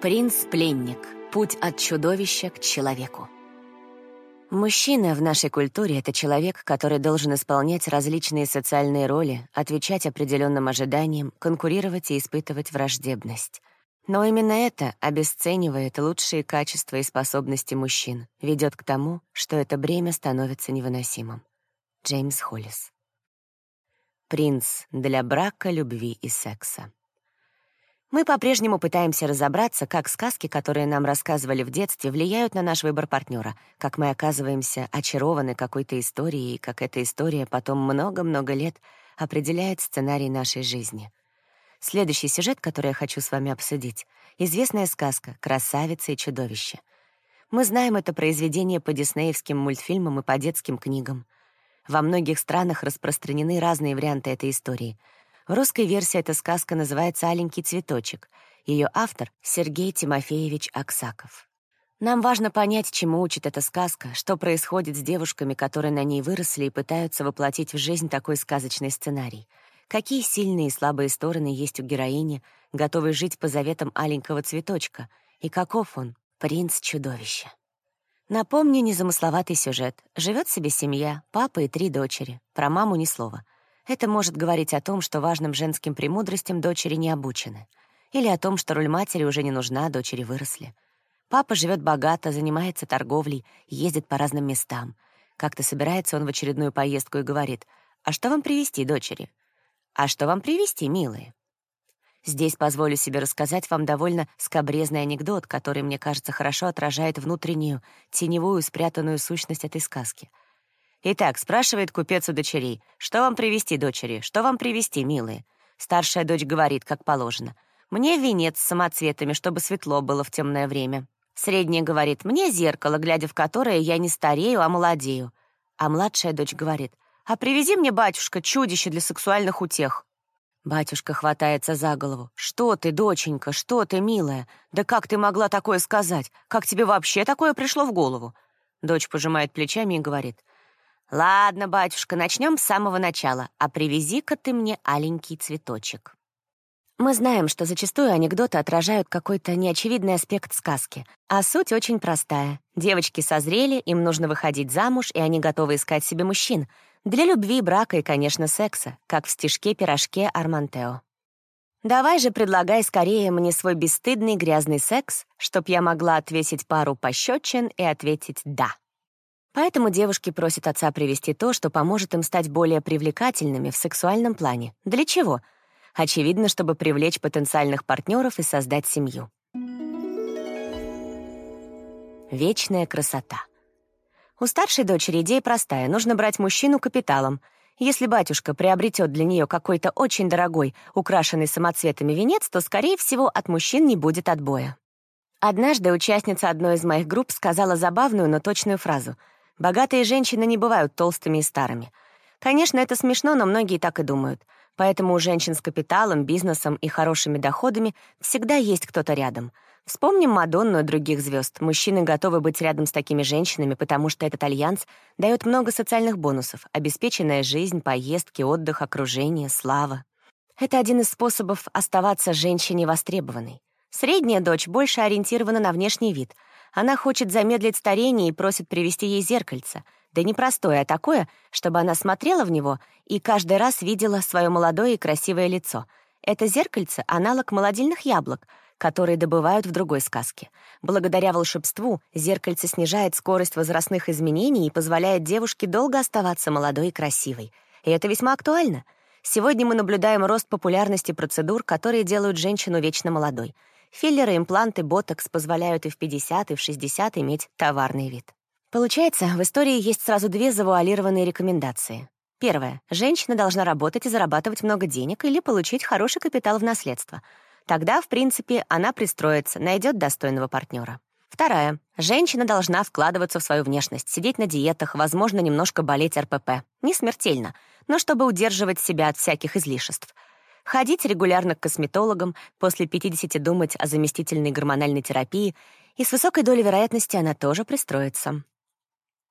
Принц-пленник. Путь от чудовища к человеку. Мужчина в нашей культуре — это человек, который должен исполнять различные социальные роли, отвечать определенным ожиданиям, конкурировать и испытывать враждебность. Но именно это обесценивает лучшие качества и способности мужчин, ведет к тому, что это бремя становится невыносимым. Джеймс Холлис. Принц для брака, любви и секса. Мы по-прежнему пытаемся разобраться, как сказки, которые нам рассказывали в детстве, влияют на наш выбор партнера, как мы оказываемся очарованы какой-то историей, и как эта история потом много-много лет определяет сценарий нашей жизни. Следующий сюжет, который я хочу с вами обсудить — известная сказка «Красавица и чудовище». Мы знаем это произведение по диснеевским мультфильмам и по детским книгам. Во многих странах распространены разные варианты этой истории — в русской версии эта сказка называется «Аленький цветочек». Ее автор — Сергей Тимофеевич Аксаков. Нам важно понять, чему учит эта сказка, что происходит с девушками, которые на ней выросли и пытаются воплотить в жизнь такой сказочный сценарий. Какие сильные и слабые стороны есть у героини, готовой жить по заветам аленького цветочка, и каков он, принц-чудовище. Напомню незамысловатый сюжет. Живет себе семья, папа и три дочери. Про маму ни слова — это может говорить о том, что важным женским премудростям дочери не обучены. Или о том, что роль матери уже не нужна, дочери выросли. Папа живет богато, занимается торговлей, ездит по разным местам. Как-то собирается он в очередную поездку и говорит, «А что вам привезти, дочери?» «А что вам привезти, милые?» Здесь позволю себе рассказать вам довольно скобрезный анекдот, который, мне кажется, хорошо отражает внутреннюю, теневую, спрятанную сущность этой сказки — Итак, спрашивает купец у дочерей, что вам привезти, дочери, что вам привезти, милые? Старшая дочь говорит, как положено. Мне венец с самоцветами, чтобы светло было в темное время. Средняя говорит, мне зеркало, глядя в которое я не старею, а молодею. А младшая дочь говорит, а привези мне, батюшка, чудище для сексуальных утех. Батюшка хватается за голову. «Что ты, доченька, что ты, милая? Да как ты могла такое сказать? Как тебе вообще такое пришло в голову?» Дочь пожимает плечами и говорит, «Ладно, батюшка, начнем с самого начала, а привези-ка ты мне аленький цветочек». Мы знаем, что зачастую анекдоты отражают какой-то неочевидный аспект сказки, а суть очень простая. Девочки созрели, им нужно выходить замуж, и они готовы искать себе мужчин. Для любви, брака и, конечно, секса, как в стишке-пирожке Армантео. Давай же предлагай скорее мне свой бесстыдный грязный секс, чтоб я могла отвесить пару пощечин и ответить «да». Поэтому девушки просят отца привести то, что поможет им стать более привлекательными в сексуальном плане. Для чего? Очевидно, чтобы привлечь потенциальных партнеров и создать семью. Вечная красота. У старшей дочери идея простая. Нужно брать мужчину капиталом. Если батюшка приобретет для нее какой-то очень дорогой, украшенный самоцветами венец, то, скорее всего, от мужчин не будет отбоя. Однажды участница одной из моих групп сказала забавную, но точную фразу — Богатые женщины не бывают толстыми и старыми. Конечно, это смешно, но многие так и думают. Поэтому у женщин с капиталом, бизнесом и хорошими доходами всегда есть кто-то рядом. Вспомним Мадонну и других звезд. Мужчины готовы быть рядом с такими женщинами, потому что этот альянс дает много социальных бонусов, обеспеченная жизнь, поездки, отдых, окружение, слава. Это один из способов оставаться женщине востребованной. Средняя дочь больше ориентирована на внешний вид — она хочет замедлить старение и просит привезти ей зеркальце. Да не простое, а такое, чтобы она смотрела в него и каждый раз видела свое молодое и красивое лицо. Это зеркальце — аналог молодильных яблок, которые добывают в другой сказке. Благодаря волшебству зеркальце снижает скорость возрастных изменений и позволяет девушке долго оставаться молодой и красивой. И это весьма актуально. Сегодня мы наблюдаем рост популярности процедур, которые делают женщину вечно молодой — Филлеры, импланты, ботокс позволяют и в 50, и в 60 иметь товарный вид. Получается, в истории есть сразу две завуалированные рекомендации. Первое. Женщина должна работать и зарабатывать много денег или получить хороший капитал в наследство. Тогда, в принципе, она пристроится, найдет достойного партнера. Вторая. Женщина должна вкладываться в свою внешность, сидеть на диетах, возможно, немножко болеть РПП. Не смертельно, но чтобы удерживать себя от всяких излишеств — ходить регулярно к косметологам, после 50 думать о заместительной гормональной терапии, и с высокой долей вероятности она тоже пристроится.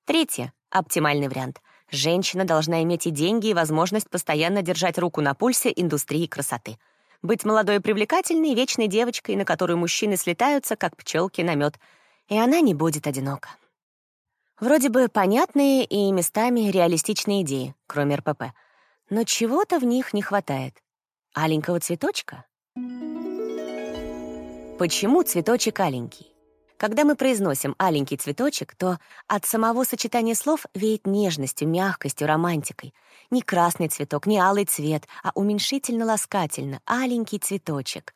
Третье. Оптимальный вариант. Женщина должна иметь и деньги, и возможность постоянно держать руку на пульсе индустрии красоты. Быть молодой и привлекательной, вечной девочкой, на которую мужчины слетаются, как пчелки на мед, и она не будет одинока. Вроде бы понятные и местами реалистичные идеи, кроме РПП. Но чего-то в них не хватает. Аленького цветочка? Почему цветочек аленький? Когда мы произносим «аленький цветочек», то от самого сочетания слов веет нежностью, мягкостью, романтикой. Не красный цветок, не алый цвет, а уменьшительно-ласкательно «аленький цветочек».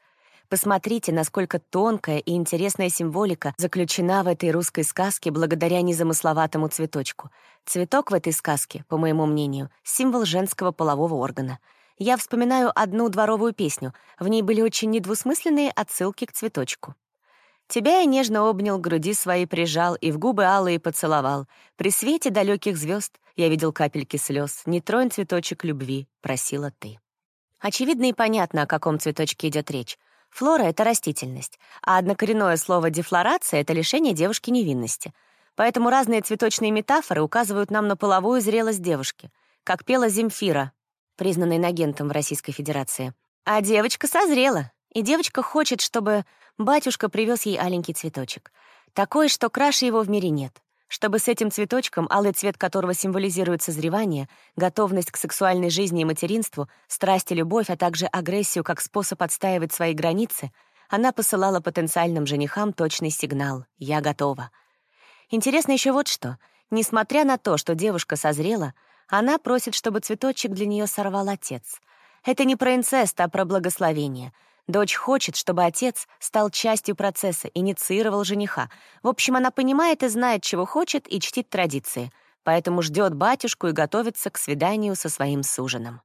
Посмотрите, насколько тонкая и интересная символика заключена в этой русской сказке благодаря незамысловатому цветочку. Цветок в этой сказке, по моему мнению, символ женского полового органа. Я вспоминаю одну дворовую песню. В ней были очень недвусмысленные отсылки к цветочку. Тебя я нежно обнял, груди свои прижал и в губы алые поцеловал. При свете далеких звезд я видел капельки слез. Не тронь цветочек любви, просила ты. Очевидно и понятно, о каком цветочке идет речь. Флора — это растительность, а однокоренное слово «дефлорация» — это лишение девушки невинности. Поэтому разные цветочные метафоры указывают нам на половую зрелость девушки, как пела Земфира, признанный нагентом в Российской Федерации. А девочка созрела, и девочка хочет, чтобы батюшка привез ей аленький цветочек. Такой, что краше его в мире нет чтобы с этим цветочком, алый цвет которого символизирует созревание, готовность к сексуальной жизни и материнству, страсть и любовь, а также агрессию как способ отстаивать свои границы, она посылала потенциальным женихам точный сигнал «Я готова». Интересно еще вот что. Несмотря на то, что девушка созрела, она просит, чтобы цветочек для нее сорвал отец. Это не про инцест, а про благословение — Дочь хочет, чтобы отец стал частью процесса, инициировал жениха. В общем, она понимает и знает, чего хочет, и чтит традиции. Поэтому ждет батюшку и готовится к свиданию со своим суженым.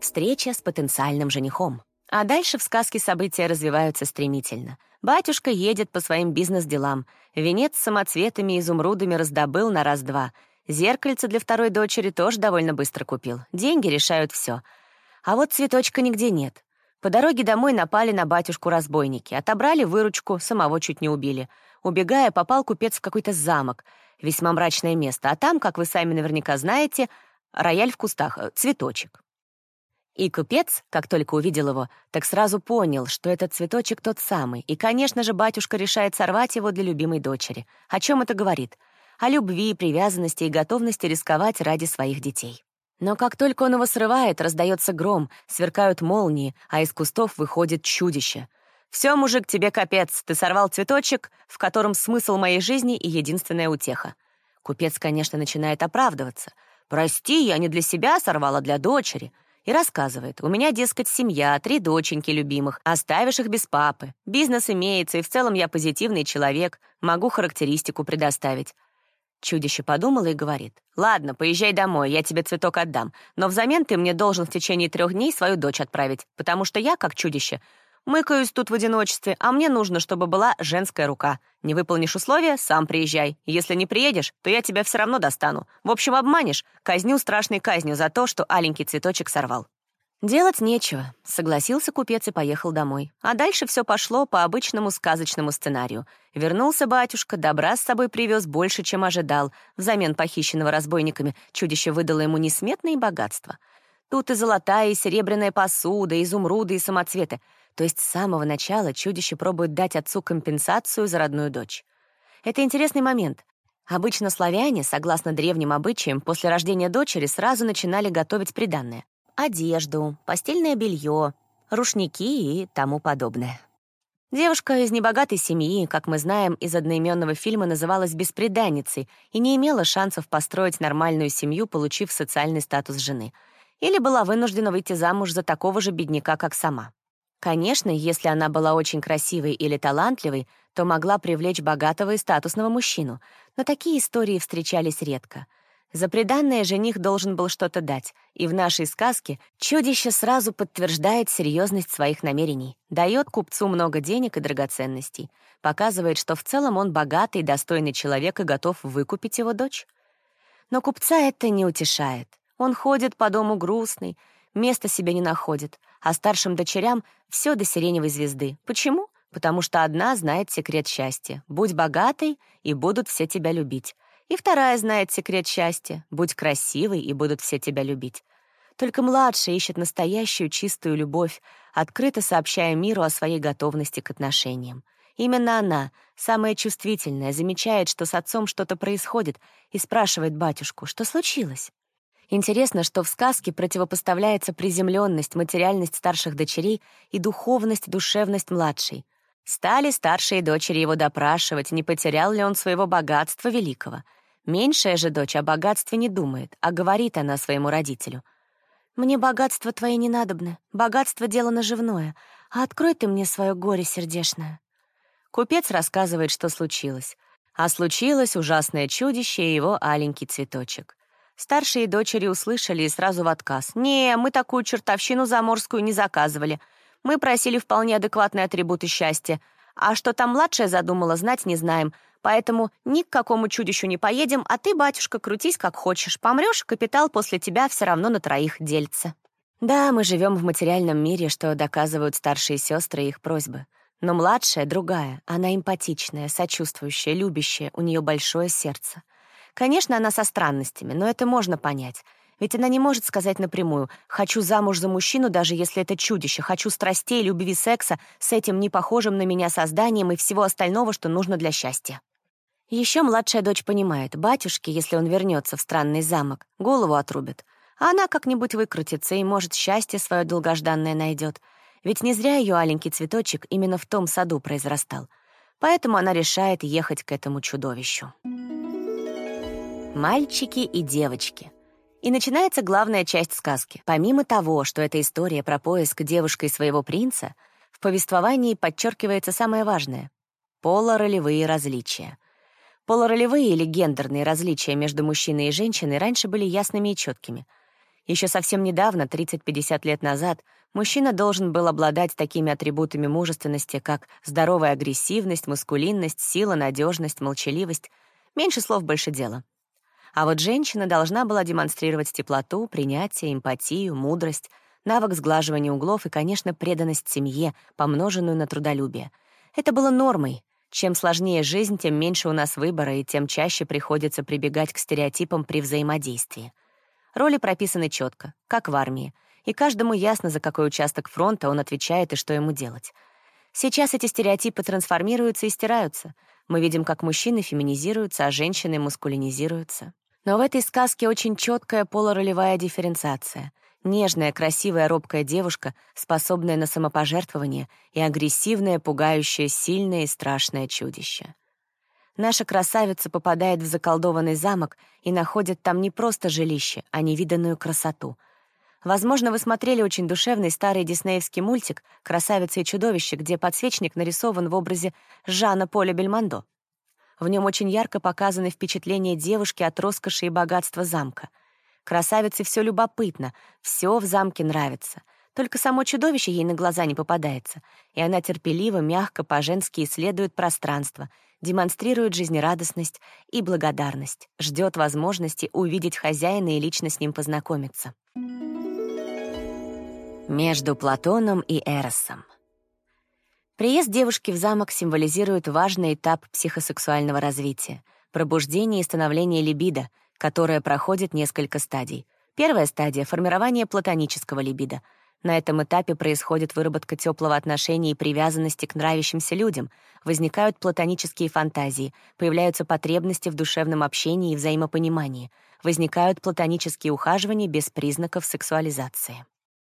Встреча с потенциальным женихом. А дальше в сказке события развиваются стремительно. Батюшка едет по своим бизнес-делам. Венец с самоцветами и изумрудами раздобыл на раз-два. Зеркальце для второй дочери тоже довольно быстро купил. Деньги решают все — а вот цветочка нигде нет. По дороге домой напали на батюшку разбойники, отобрали выручку, самого чуть не убили. Убегая, попал купец в какой-то замок, весьма мрачное место, а там, как вы сами наверняка знаете, рояль в кустах, э, цветочек. И купец, как только увидел его, так сразу понял, что этот цветочек тот самый, и, конечно же, батюшка решает сорвать его для любимой дочери. О чем это говорит? О любви, привязанности и готовности рисковать ради своих детей. Но как только он его срывает, раздается гром, сверкают молнии, а из кустов выходит чудище. «Все, мужик, тебе капец, ты сорвал цветочек, в котором смысл моей жизни и единственная утеха». Купец, конечно, начинает оправдываться. «Прости, я не для себя сорвала, для дочери». И рассказывает, у меня, дескать, семья, три доченьки любимых, оставишь их без папы. Бизнес имеется, и в целом я позитивный человек, могу характеристику предоставить. Чудище подумало и говорит. «Ладно, поезжай домой, я тебе цветок отдам, но взамен ты мне должен в течение трех дней свою дочь отправить, потому что я, как чудище, мыкаюсь тут в одиночестве, а мне нужно, чтобы была женская рука. Не выполнишь условия — сам приезжай. Если не приедешь, то я тебя все равно достану. В общем, обманешь, казню страшной казнью за то, что аленький цветочек сорвал». Делать нечего, согласился купец и поехал домой. А дальше все пошло по обычному сказочному сценарию. Вернулся батюшка, добра с собой привез больше, чем ожидал. Взамен похищенного разбойниками чудище выдало ему несметные богатства. Тут и золотая, и серебряная посуда, и изумруды, и самоцветы. То есть с самого начала чудище пробует дать отцу компенсацию за родную дочь. Это интересный момент. Обычно славяне, согласно древним обычаям, после рождения дочери сразу начинали готовить приданное одежду, постельное белье, рушники и тому подобное. Девушка из небогатой семьи, как мы знаем, из одноименного фильма называлась беспреданницей и не имела шансов построить нормальную семью, получив социальный статус жены. Или была вынуждена выйти замуж за такого же бедняка, как сама. Конечно, если она была очень красивой или талантливой, то могла привлечь богатого и статусного мужчину, но такие истории встречались редко — за приданное жених должен был что-то дать, и в нашей сказке чудище сразу подтверждает серьезность своих намерений, дает купцу много денег и драгоценностей, показывает, что в целом он богатый, достойный человек и готов выкупить его дочь. Но купца это не утешает. Он ходит по дому грустный, места себе не находит, а старшим дочерям все до сиреневой звезды. Почему? Потому что одна знает секрет счастья. Будь богатой, и будут все тебя любить. И вторая знает секрет счастья. Будь красивой, и будут все тебя любить. Только младшая ищет настоящую чистую любовь, открыто сообщая миру о своей готовности к отношениям. Именно она, самая чувствительная, замечает, что с отцом что-то происходит, и спрашивает батюшку, что случилось. Интересно, что в сказке противопоставляется приземленность, материальность старших дочерей и духовность, душевность младшей. Стали старшие дочери его допрашивать, не потерял ли он своего богатства великого. Меньшая же дочь о богатстве не думает, а говорит она своему родителю. «Мне богатство твое не надобно, богатство — дело наживное, а открой ты мне свое горе сердешное». Купец рассказывает, что случилось. А случилось ужасное чудище и его аленький цветочек. Старшие дочери услышали и сразу в отказ. «Не, мы такую чертовщину заморскую не заказывали. Мы просили вполне адекватные атрибуты счастья. А что там младшая задумала, знать не знаем. Поэтому ни к какому чудищу не поедем, а ты, батюшка, крутись как хочешь. Помрешь, капитал после тебя все равно на троих делится». Да, мы живем в материальном мире, что доказывают старшие сестры и их просьбы. Но младшая другая, она эмпатичная, сочувствующая, любящая, у нее большое сердце. Конечно, она со странностями, но это можно понять. Ведь она не может сказать напрямую «хочу замуж за мужчину, даже если это чудище, хочу страстей, любви, секса с этим непохожим на меня созданием и всего остального, что нужно для счастья». Еще младшая дочь понимает, батюшке, если он вернется в странный замок, голову отрубят. А она как-нибудь выкрутится и, может, счастье свое долгожданное найдет. Ведь не зря ее аленький цветочек именно в том саду произрастал. Поэтому она решает ехать к этому чудовищу. Мальчики и девочки. И начинается главная часть сказки. Помимо того, что это история про поиск девушкой своего принца, в повествовании подчеркивается самое важное — полуролевые различия. Полуролевые или гендерные различия между мужчиной и женщиной раньше были ясными и четкими. Еще совсем недавно, 30-50 лет назад, мужчина должен был обладать такими атрибутами мужественности, как здоровая агрессивность, мускулинность, сила, надежность, молчаливость. Меньше слов, больше дела. А вот женщина должна была демонстрировать теплоту, принятие, эмпатию, мудрость, навык сглаживания углов и, конечно, преданность семье, помноженную на трудолюбие. Это было нормой. Чем сложнее жизнь, тем меньше у нас выбора, и тем чаще приходится прибегать к стереотипам при взаимодействии. Роли прописаны четко, как в армии, и каждому ясно, за какой участок фронта он отвечает и что ему делать. Сейчас эти стереотипы трансформируются и стираются. Мы видим, как мужчины феминизируются, а женщины мускулинизируются. Но в этой сказке очень четкая полуролевая дифференциация. Нежная, красивая, робкая девушка, способная на самопожертвование, и агрессивное, пугающее, сильное и страшное чудище. Наша красавица попадает в заколдованный замок и находит там не просто жилище, а невиданную красоту. Возможно, вы смотрели очень душевный старый диснеевский мультик «Красавица и чудовище», где подсвечник нарисован в образе Жана Поля Бельмондо. В нем очень ярко показаны впечатления девушки от роскоши и богатства замка. Красавице все любопытно, все в замке нравится. Только само чудовище ей на глаза не попадается, и она терпеливо, мягко, по-женски исследует пространство, демонстрирует жизнерадостность и благодарность, ждет возможности увидеть хозяина и лично с ним познакомиться. Между Платоном и Эросом Приезд девушки в замок символизирует важный этап психосексуального развития — пробуждение и становление либидо, которое проходит несколько стадий. Первая стадия — формирование платонического либидо. На этом этапе происходит выработка теплого отношения и привязанности к нравящимся людям, возникают платонические фантазии, появляются потребности в душевном общении и взаимопонимании, возникают платонические ухаживания без признаков сексуализации.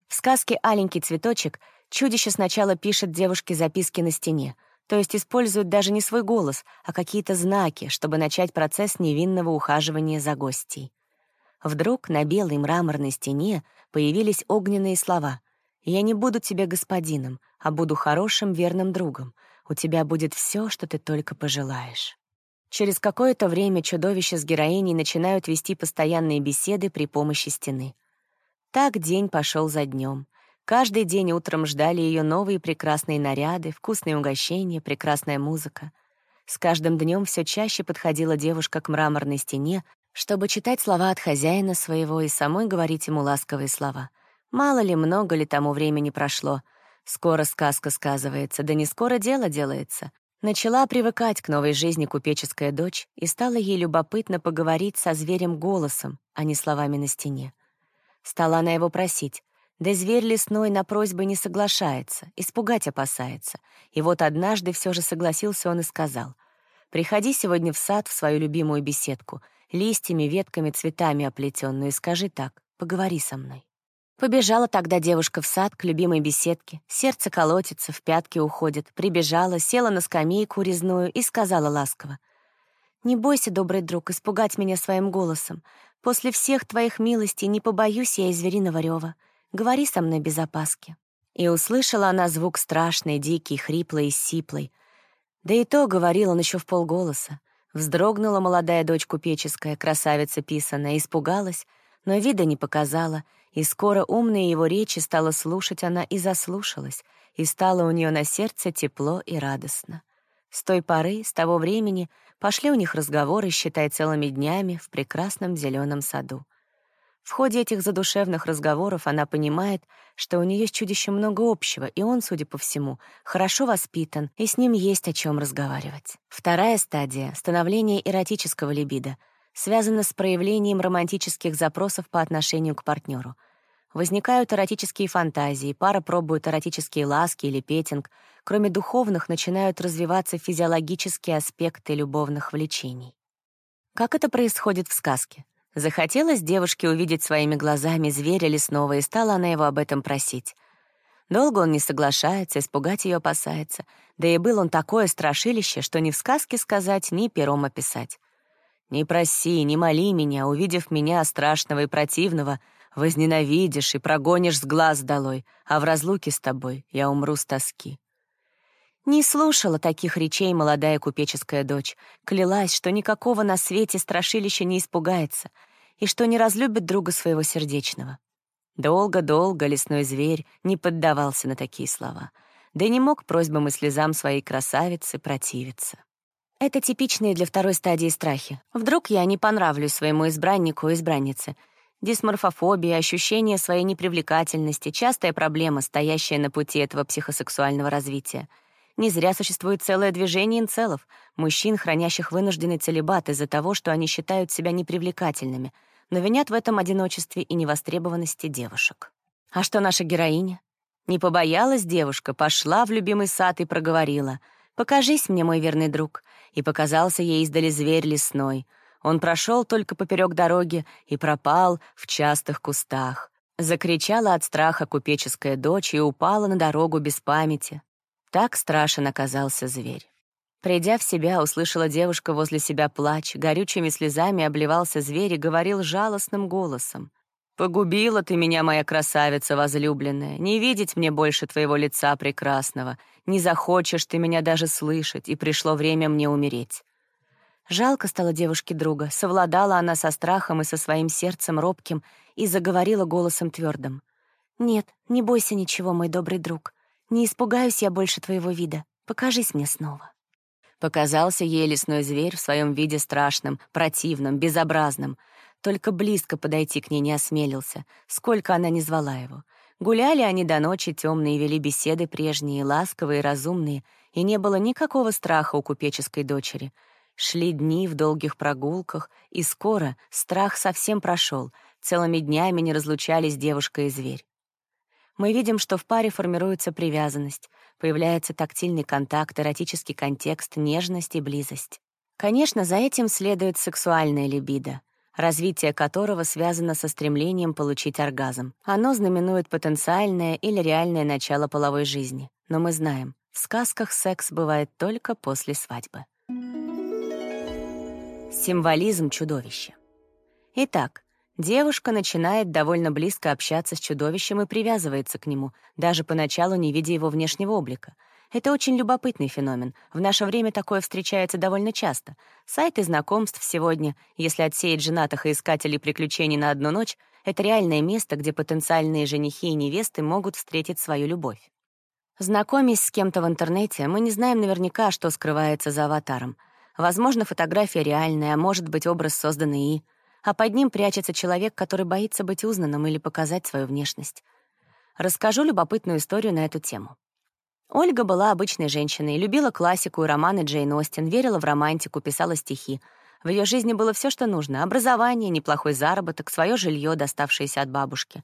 В сказке «Аленький цветочек» Чудище сначала пишет девушке записки на стене, то есть использует даже не свой голос, а какие-то знаки, чтобы начать процесс невинного ухаживания за гостей. Вдруг на белой мраморной стене появились огненные слова «Я не буду тебе господином, а буду хорошим верным другом. У тебя будет все, что ты только пожелаешь». Через какое-то время чудовище с героиней начинают вести постоянные беседы при помощи стены. Так день пошел за днем. Каждый день утром ждали ее новые прекрасные наряды, вкусные угощения, прекрасная музыка. С каждым днем все чаще подходила девушка к мраморной стене, чтобы читать слова от хозяина своего и самой говорить ему ласковые слова. Мало ли, много ли тому времени прошло. Скоро сказка сказывается, да не скоро дело делается. Начала привыкать к новой жизни купеческая дочь, и стало ей любопытно поговорить со зверем голосом, а не словами на стене. Стала она его просить. Да зверь лесной на просьбы не соглашается, испугать опасается. И вот однажды все же согласился он и сказал. «Приходи сегодня в сад, в свою любимую беседку, листьями, ветками, цветами оплетенную, и скажи так, поговори со мной». Побежала тогда девушка в сад к любимой беседке, сердце колотится, в пятки уходит, прибежала, села на скамейку резную и сказала ласково. «Не бойся, добрый друг, испугать меня своим голосом. После всех твоих милостей не побоюсь я и звериного рева. Говори со мной без опаски». И услышала она звук страшный, дикий, хриплый и сиплый. Да и то говорил он еще в полголоса. Вздрогнула молодая дочь купеческая, красавица писаная, испугалась, но вида не показала, и скоро умные его речи стала слушать она и заслушалась, и стало у нее на сердце тепло и радостно. С той поры, с того времени, пошли у них разговоры, считай, целыми днями в прекрасном зеленом саду. В ходе этих задушевных разговоров она понимает, что у нее с чудищем много общего, и он, судя по всему, хорошо воспитан, и с ним есть о чем разговаривать. Вторая стадия — становление эротического либидо — связано с проявлением романтических запросов по отношению к партнеру. Возникают эротические фантазии, пара пробует эротические ласки или петинг. Кроме духовных, начинают развиваться физиологические аспекты любовных влечений. Как это происходит в сказке? Захотелось девушке увидеть своими глазами зверя лесного, и стала она его об этом просить. Долго он не соглашается, испугать ее опасается. Да и был он такое страшилище, что ни в сказке сказать, ни пером описать. Не проси, не моли меня, увидев меня, страшного и противного, возненавидишь и прогонишь с глаз долой, а в разлуке с тобой я умру с тоски». Не слушала таких речей молодая купеческая дочь, клялась, что никакого на свете страшилища не испугается и что не разлюбит друга своего сердечного. Долго-долго лесной зверь не поддавался на такие слова, да и не мог просьбам и слезам своей красавицы противиться. Это типичные для второй стадии страхи. Вдруг я не понравлюсь своему избраннику и избраннице. Дисморфофобия, ощущение своей непривлекательности — частая проблема, стоящая на пути этого психосексуального развития. Не зря существует целое движение инцелов, мужчин, хранящих вынужденный целебат из-за того, что они считают себя непривлекательными, но винят в этом одиночестве и невостребованности девушек. А что наша героиня? Не побоялась девушка, пошла в любимый сад и проговорила — «Покажись мне, мой верный друг», и показался ей издали зверь лесной. Он прошел только поперек дороги и пропал в частых кустах. Закричала от страха купеческая дочь и упала на дорогу без памяти. Так страшен оказался зверь. Придя в себя, услышала девушка возле себя плач, горючими слезами обливался зверь и говорил жалостным голосом. Погубила ты меня, моя красавица возлюбленная, не видеть мне больше твоего лица прекрасного, не захочешь ты меня даже слышать, и пришло время мне умереть». Жалко стало девушке друга, совладала она со страхом и со своим сердцем робким и заговорила голосом твердым. «Нет, не бойся ничего, мой добрый друг. Не испугаюсь я больше твоего вида. Покажись мне снова». Показался ей лесной зверь в своем виде страшным, противным, безобразным — только близко подойти к ней не осмелился, сколько она не звала его. Гуляли они до ночи темные, вели беседы прежние, ласковые, разумные, и не было никакого страха у купеческой дочери. Шли дни в долгих прогулках, и скоро страх совсем прошел, целыми днями не разлучались девушка и зверь. Мы видим, что в паре формируется привязанность, появляется тактильный контакт, эротический контекст, нежность и близость. Конечно, за этим следует сексуальная либидо — развитие которого связано со стремлением получить оргазм. Оно знаменует потенциальное или реальное начало половой жизни. Но мы знаем, в сказках секс бывает только после свадьбы. Символизм чудовища. Итак, девушка начинает довольно близко общаться с чудовищем и привязывается к нему, даже поначалу не видя его внешнего облика — это очень любопытный феномен. В наше время такое встречается довольно часто. Сайты знакомств сегодня, если отсеять женатых и искателей приключений на одну ночь, это реальное место, где потенциальные женихи и невесты могут встретить свою любовь. Знакомясь с кем-то в интернете, мы не знаем наверняка, что скрывается за аватаром. Возможно, фотография реальная, а может быть, образ созданный и... А под ним прячется человек, который боится быть узнанным или показать свою внешность. Расскажу любопытную историю на эту тему. Ольга была обычной женщиной, любила классику и романы Джейн Остин, верила в романтику, писала стихи. В ее жизни было все, что нужно — образование, неплохой заработок, свое жилье, доставшееся от бабушки.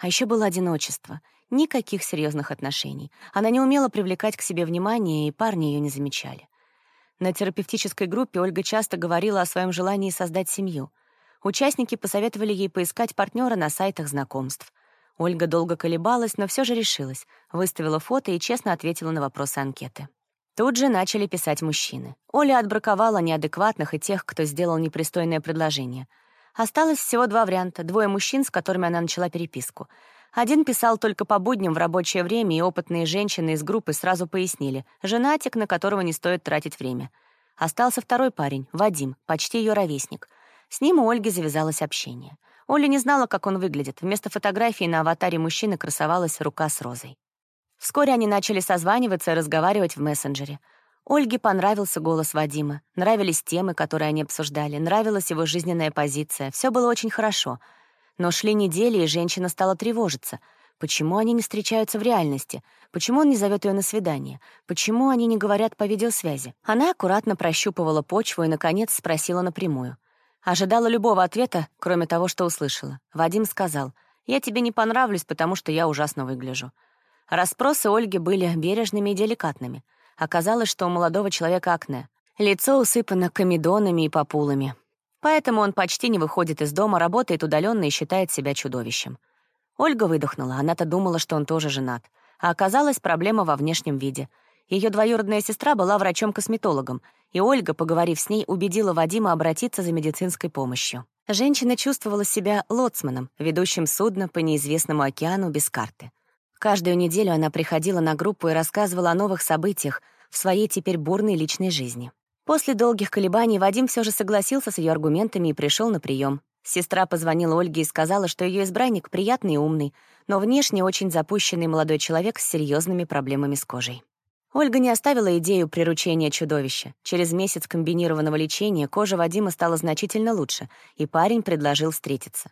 А еще было одиночество. Никаких серьезных отношений. Она не умела привлекать к себе внимание, и парни ее не замечали. На терапевтической группе Ольга часто говорила о своем желании создать семью. Участники посоветовали ей поискать партнера на сайтах знакомств. Ольга долго колебалась, но все же решилась, выставила фото и честно ответила на вопросы анкеты. Тут же начали писать мужчины. Оля отбраковала неадекватных и тех, кто сделал непристойное предложение. Осталось всего два варианта — двое мужчин, с которыми она начала переписку. Один писал только по будням в рабочее время, и опытные женщины из группы сразу пояснили — женатик, на которого не стоит тратить время. Остался второй парень, Вадим, почти ее ровесник. С ним у Ольги завязалось общение. Оля не знала, как он выглядит. Вместо фотографии на аватаре мужчины красовалась рука с розой. Вскоре они начали созваниваться и разговаривать в мессенджере. Ольге понравился голос Вадима, нравились темы, которые они обсуждали, нравилась его жизненная позиция. Все было очень хорошо. Но шли недели, и женщина стала тревожиться. Почему они не встречаются в реальности? Почему он не зовет ее на свидание? Почему они не говорят по видеосвязи? Она аккуратно прощупывала почву и, наконец, спросила напрямую. Ожидала любого ответа, кроме того, что услышала. Вадим сказал, «Я тебе не понравлюсь, потому что я ужасно выгляжу». Расспросы Ольги были бережными и деликатными. Оказалось, что у молодого человека акне. Лицо усыпано комедонами и популами. Поэтому он почти не выходит из дома, работает удаленно и считает себя чудовищем. Ольга выдохнула, она-то думала, что он тоже женат. А оказалась проблема во внешнем виде. Ее двоюродная сестра была врачом-косметологом, и Ольга, поговорив с ней, убедила Вадима обратиться за медицинской помощью. Женщина чувствовала себя лоцманом, ведущим судно по неизвестному океану без карты. Каждую неделю она приходила на группу и рассказывала о новых событиях в своей теперь бурной личной жизни. После долгих колебаний Вадим все же согласился с ее аргументами и пришел на прием. Сестра позвонила Ольге и сказала, что ее избранник приятный и умный, но внешне очень запущенный молодой человек с серьезными проблемами с кожей. Ольга не оставила идею приручения чудовища. Через месяц комбинированного лечения кожа Вадима стала значительно лучше, и парень предложил встретиться.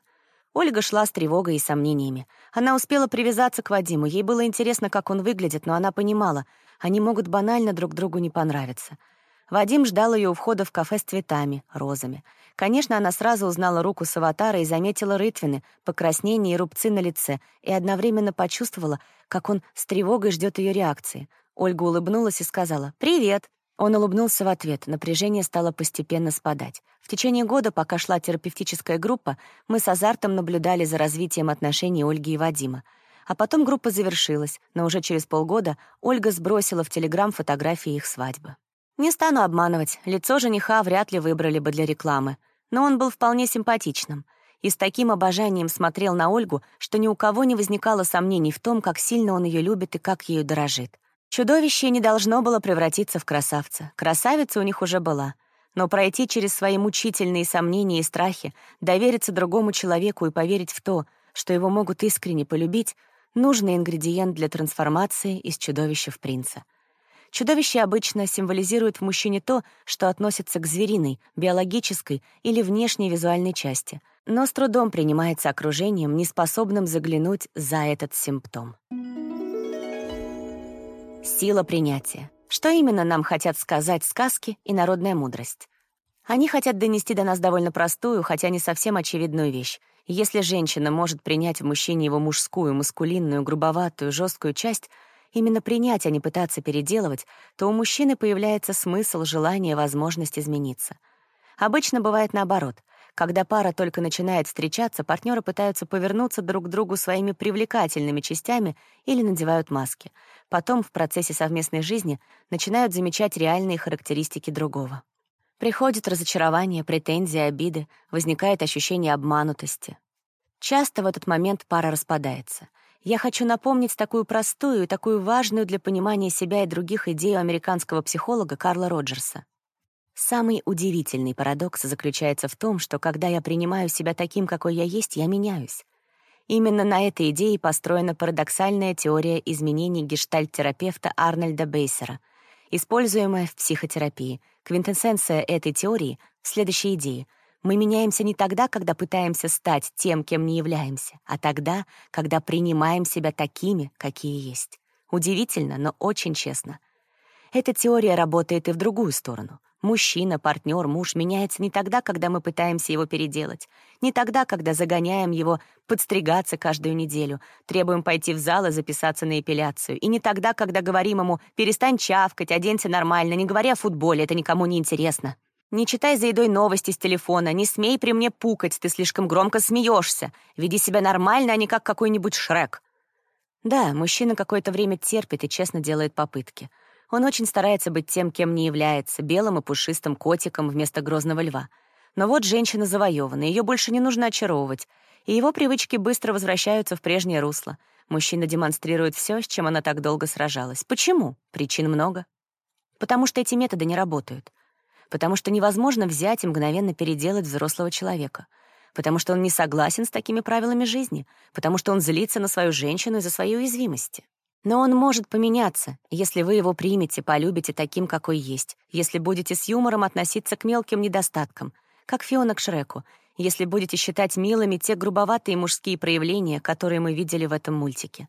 Ольга шла с тревогой и сомнениями. Она успела привязаться к Вадиму, ей было интересно, как он выглядит, но она понимала, они могут банально друг другу не понравиться. Вадим ждал ее у входа в кафе с цветами, розами. Конечно, она сразу узнала руку с аватара и заметила рытвины, покраснения и рубцы на лице, и одновременно почувствовала, как он с тревогой ждет ее реакции — Ольга улыбнулась и сказала «Привет». Он улыбнулся в ответ, напряжение стало постепенно спадать. В течение года, пока шла терапевтическая группа, мы с азартом наблюдали за развитием отношений Ольги и Вадима. А потом группа завершилась, но уже через полгода Ольга сбросила в Телеграм фотографии их свадьбы. Не стану обманывать, лицо жениха вряд ли выбрали бы для рекламы, но он был вполне симпатичным и с таким обожанием смотрел на Ольгу, что ни у кого не возникало сомнений в том, как сильно он ее любит и как ею дорожит. Чудовище не должно было превратиться в красавца. Красавица у них уже была. Но пройти через свои мучительные сомнения и страхи, довериться другому человеку и поверить в то, что его могут искренне полюбить, нужный ингредиент для трансформации из чудовища в принца. Чудовище обычно символизирует в мужчине то, что относится к звериной, биологической или внешней визуальной части, но с трудом принимается окружением, неспособным заглянуть за этот симптом. Сила принятия. Что именно нам хотят сказать сказки и народная мудрость? Они хотят донести до нас довольно простую, хотя не совсем очевидную вещь. Если женщина может принять в мужчине его мужскую, маскулинную, грубоватую, жесткую часть, именно принять, а не пытаться переделывать, то у мужчины появляется смысл, желание, возможность измениться. Обычно бывает наоборот — когда пара только начинает встречаться, партнеры пытаются повернуться друг к другу своими привлекательными частями или надевают маски. Потом в процессе совместной жизни начинают замечать реальные характеристики другого. Приходит разочарование, претензии, обиды, возникает ощущение обманутости. Часто в этот момент пара распадается. Я хочу напомнить такую простую и такую важную для понимания себя и других идею американского психолога Карла Роджерса. Самый удивительный парадокс заключается в том, что когда я принимаю себя таким, какой я есть, я меняюсь. Именно на этой идее построена парадоксальная теория изменений гештальт-терапевта Арнольда Бейсера, используемая в психотерапии. Квинтэссенция этой теории в следующей идее. Мы меняемся не тогда, когда пытаемся стать тем, кем не являемся, а тогда, когда принимаем себя такими, какие есть. Удивительно, но очень честно. Эта теория работает и в другую сторону. Мужчина, партнер, муж меняется не тогда, когда мы пытаемся его переделать, не тогда, когда загоняем его подстригаться каждую неделю, требуем пойти в зал и записаться на эпиляцию, и не тогда, когда говорим ему «перестань чавкать, оденься нормально, не говори о футболе, это никому не интересно». Не читай за едой новости с телефона, не смей при мне пукать, ты слишком громко смеешься. Веди себя нормально, а не как какой-нибудь Шрек. Да, мужчина какое-то время терпит и честно делает попытки — он очень старается быть тем, кем не является, белым и пушистым котиком вместо грозного льва. Но вот женщина завоевана, ее больше не нужно очаровывать, и его привычки быстро возвращаются в прежнее русло. Мужчина демонстрирует все, с чем она так долго сражалась. Почему? Причин много. Потому что эти методы не работают. Потому что невозможно взять и мгновенно переделать взрослого человека. Потому что он не согласен с такими правилами жизни. Потому что он злится на свою женщину из-за своей уязвимости. Но он может поменяться, если вы его примете, полюбите таким, какой есть, если будете с юмором относиться к мелким недостаткам, как Фиона к Шреку, если будете считать милыми те грубоватые мужские проявления, которые мы видели в этом мультике.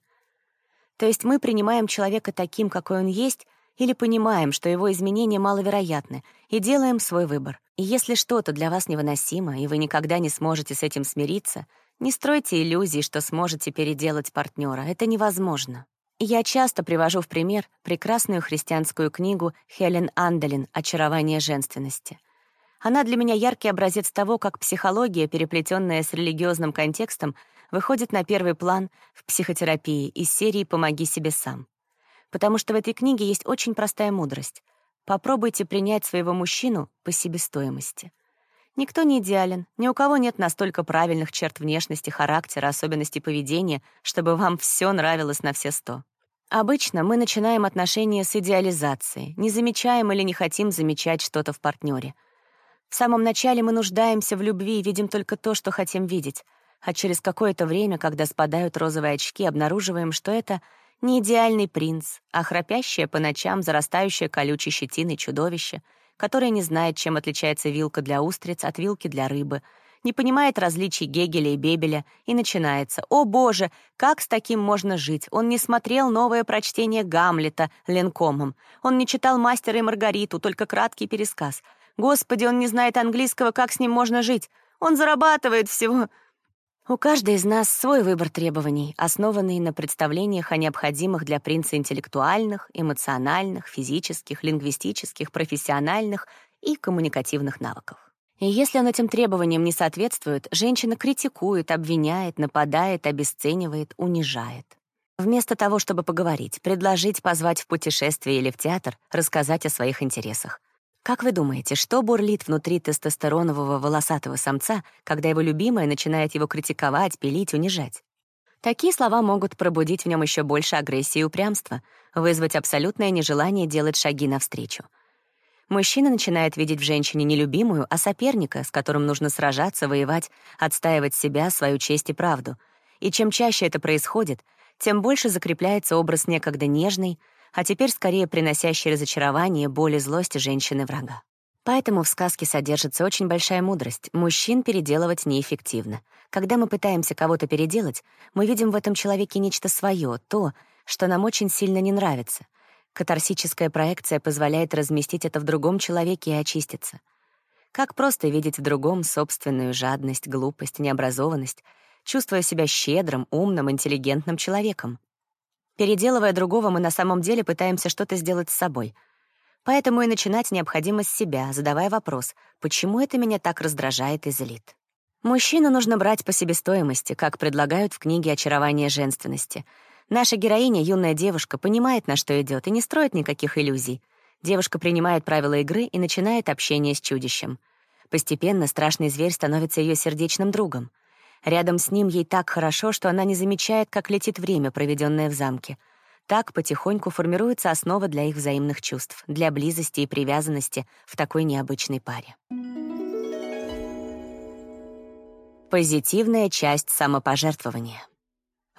То есть мы принимаем человека таким, какой он есть, или понимаем, что его изменения маловероятны, и делаем свой выбор. И если что-то для вас невыносимо, и вы никогда не сможете с этим смириться, не стройте иллюзий, что сможете переделать партнера. Это невозможно. Я часто привожу в пример прекрасную христианскую книгу Хелен Анделин «Очарование женственности». Она для меня яркий образец того, как психология, переплетенная с религиозным контекстом, выходит на первый план в психотерапии из серии «Помоги себе сам». Потому что в этой книге есть очень простая мудрость. Попробуйте принять своего мужчину по себестоимости. Никто не идеален, ни у кого нет настолько правильных черт внешности, характера, особенностей поведения, чтобы вам все нравилось на все сто. Обычно мы начинаем отношения с идеализации, не замечаем или не хотим замечать что-то в партнере. В самом начале мы нуждаемся в любви и видим только то, что хотим видеть, а через какое-то время, когда спадают розовые очки, обнаруживаем, что это не идеальный принц, а храпящее по ночам, зарастающее колючей щетиной чудовище — которая не знает, чем отличается вилка для устриц от вилки для рыбы, не понимает различий Гегеля и Бебеля, и начинается «О, Боже, как с таким можно жить? Он не смотрел новое прочтение Гамлета Ленкомом. Он не читал «Мастера и Маргариту», только краткий пересказ. Господи, он не знает английского, как с ним можно жить? Он зарабатывает всего...» У каждой из нас свой выбор требований, основанный на представлениях о необходимых для принца интеллектуальных, эмоциональных, физических, лингвистических, профессиональных и коммуникативных навыков. И если он этим требованиям не соответствует, женщина критикует, обвиняет, нападает, обесценивает, унижает. Вместо того, чтобы поговорить, предложить позвать в путешествие или в театр, рассказать о своих интересах. Как вы думаете, что бурлит внутри тестостеронового волосатого самца, когда его любимая начинает его критиковать, пилить, унижать? Такие слова могут пробудить в нем еще больше агрессии и упрямства, вызвать абсолютное нежелание делать шаги навстречу. Мужчина начинает видеть в женщине не любимую, а соперника, с которым нужно сражаться, воевать, отстаивать себя, свою честь и правду. И чем чаще это происходит, тем больше закрепляется образ некогда нежной, а теперь скорее приносящий разочарование, боль и злость женщины-врага. Поэтому в сказке содержится очень большая мудрость. Мужчин переделывать неэффективно. Когда мы пытаемся кого-то переделать, мы видим в этом человеке нечто свое, то, что нам очень сильно не нравится. Катарсическая проекция позволяет разместить это в другом человеке и очиститься. Как просто видеть в другом собственную жадность, глупость, необразованность, чувствуя себя щедрым, умным, интеллигентным человеком. Переделывая другого, мы на самом деле пытаемся что-то сделать с собой. Поэтому и начинать необходимо с себя, задавая вопрос, почему это меня так раздражает и злит. Мужчину нужно брать по себестоимости, как предлагают в книге «Очарование женственности». Наша героиня, юная девушка, понимает, на что идет, и не строит никаких иллюзий. Девушка принимает правила игры и начинает общение с чудищем. Постепенно страшный зверь становится ее сердечным другом — Рядом с ним ей так хорошо, что она не замечает, как летит время, проведенное в замке. Так потихоньку формируется основа для их взаимных чувств, для близости и привязанности в такой необычной паре. Позитивная часть самопожертвования.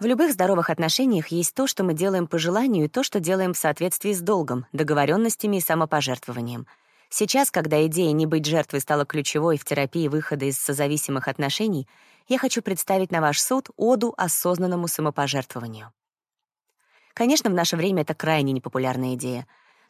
В любых здоровых отношениях есть то, что мы делаем по желанию, и то, что делаем в соответствии с долгом, договоренностями и самопожертвованием — Сейчас, когда идея не быть жертвой стала ключевой в терапии выхода из созависимых отношений, я хочу представить на ваш суд оду осознанному самопожертвованию. Конечно, в наше время это крайне непопулярная идея,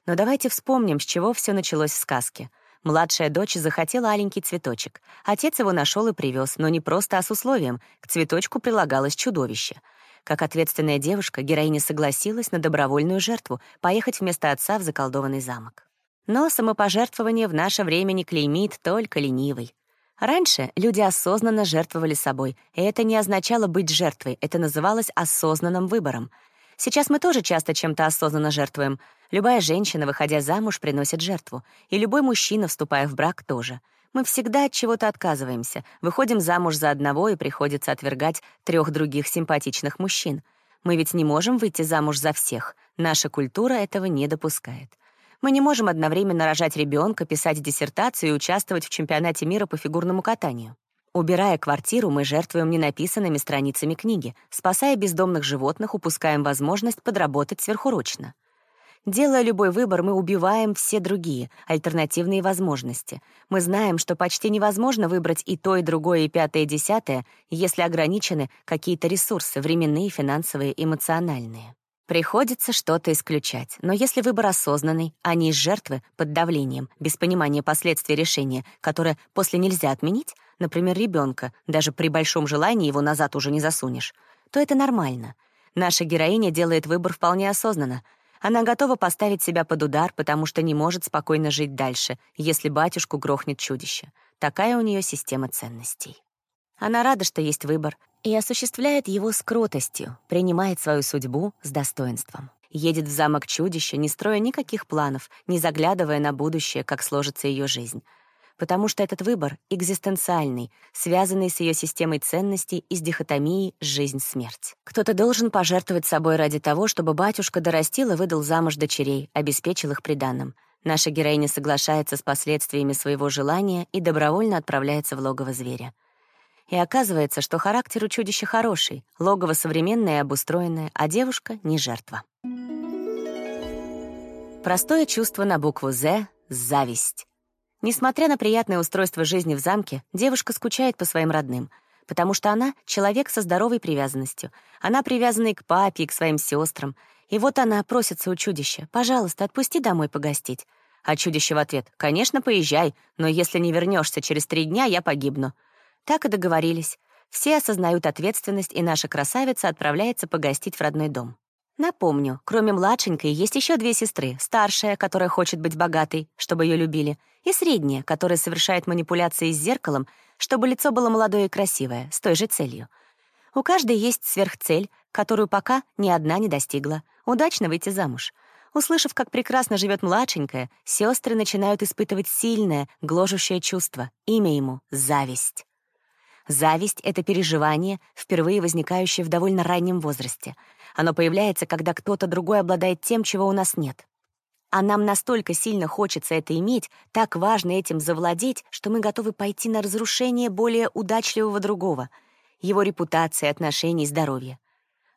но давайте вспомним, с чего все началось в сказке. Младшая дочь захотела аленький цветочек. Отец его нашел и привез, но не просто, а с условием. К цветочку прилагалось чудовище. Как ответственная девушка, героиня согласилась на добровольную жертву — поехать вместо отца в заколдованный замок. Но самопожертвование в наше время не клеймит только ленивый. Раньше люди осознанно жертвовали собой, и это не означало быть жертвой, это называлось осознанным выбором. Сейчас мы тоже часто чем-то осознанно жертвуем. Любая женщина, выходя замуж, приносит жертву, и любой мужчина, вступая в брак, тоже. Мы всегда от чего-то отказываемся, выходим замуж за одного и приходится отвергать трех других симпатичных мужчин. Мы ведь не можем выйти замуж за всех. Наша культура этого не допускает. Мы не можем одновременно рожать ребенка, писать диссертацию и участвовать в чемпионате мира по фигурному катанию. Убирая квартиру, мы жертвуем ненаписанными страницами книги, спасая бездомных животных, упускаем возможность подработать сверхурочно. Делая любой выбор, мы убиваем все другие, альтернативные возможности. Мы знаем, что почти невозможно выбрать и то, и другое, и пятое, и десятое, если ограничены какие-то ресурсы, временные, финансовые, эмоциональные. Приходится что-то исключать. Но если выбор осознанный, а не из жертвы, под давлением, без понимания последствий решения, которое после нельзя отменить, например, ребенка, даже при большом желании его назад уже не засунешь, то это нормально. Наша героиня делает выбор вполне осознанно. Она готова поставить себя под удар, потому что не может спокойно жить дальше, если батюшку грохнет чудище. Такая у нее система ценностей. Она рада, что есть выбор, и осуществляет его с кротостью, принимает свою судьбу с достоинством. Едет в замок чудища, не строя никаких планов, не заглядывая на будущее, как сложится ее жизнь. Потому что этот выбор экзистенциальный, связанный с ее системой ценностей и с дихотомией жизнь-смерть. Кто-то должен пожертвовать собой ради того, чтобы батюшка дорастил и выдал замуж дочерей, обеспечил их приданным. Наша героиня соглашается с последствиями своего желания и добровольно отправляется в логово зверя. И оказывается, что характер у чудища хороший, логово современное и обустроенное, а девушка — не жертва. Простое чувство на букву «З» — зависть. Несмотря на приятное устройство жизни в замке, девушка скучает по своим родным, потому что она — человек со здоровой привязанностью. Она привязана и к папе, и к своим сестрам. И вот она просится у чудища, «Пожалуйста, отпусти домой погостить». А чудище в ответ, «Конечно, поезжай, но если не вернешься через три дня, я погибну». Так и договорились. Все осознают ответственность, и наша красавица отправляется погостить в родной дом. Напомню, кроме младшенькой есть еще две сестры. Старшая, которая хочет быть богатой, чтобы ее любили, и средняя, которая совершает манипуляции с зеркалом, чтобы лицо было молодое и красивое, с той же целью. У каждой есть сверхцель, которую пока ни одна не достигла — удачно выйти замуж. Услышав, как прекрасно живет младшенькая, сестры начинают испытывать сильное, гложущее чувство. Имя ему — зависть. Зависть — это переживание, впервые возникающее в довольно раннем возрасте. Оно появляется, когда кто-то другой обладает тем, чего у нас нет. А нам настолько сильно хочется это иметь, так важно этим завладеть, что мы готовы пойти на разрушение более удачливого другого, его репутации, отношений, здоровья.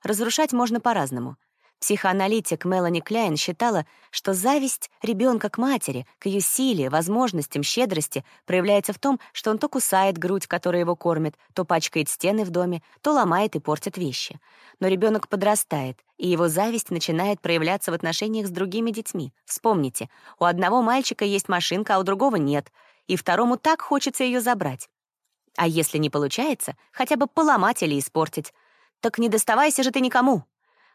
Разрушать можно по-разному — Психоаналитик Мелани Кляйн считала, что зависть ребенка к матери, к ее силе, возможностям, щедрости проявляется в том, что он то кусает грудь, которая его кормит, то пачкает стены в доме, то ломает и портит вещи. Но ребенок подрастает, и его зависть начинает проявляться в отношениях с другими детьми. Вспомните, у одного мальчика есть машинка, а у другого нет, и второму так хочется ее забрать. А если не получается, хотя бы поломать или испортить. Так не доставайся же ты никому,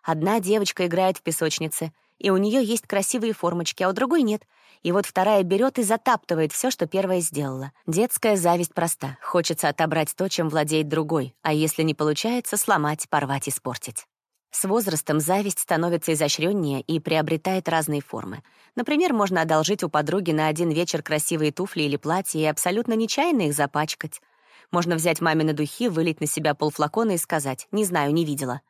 Одна девочка играет в песочнице, и у нее есть красивые формочки, а у другой нет. И вот вторая берет и затаптывает все, что первая сделала. Детская зависть проста. Хочется отобрать то, чем владеет другой, а если не получается, сломать, порвать, испортить. С возрастом зависть становится изощреннее и приобретает разные формы. Например, можно одолжить у подруги на один вечер красивые туфли или платья и абсолютно нечаянно их запачкать. Можно взять мамины духи, вылить на себя полфлакона и сказать «не знаю, не видела».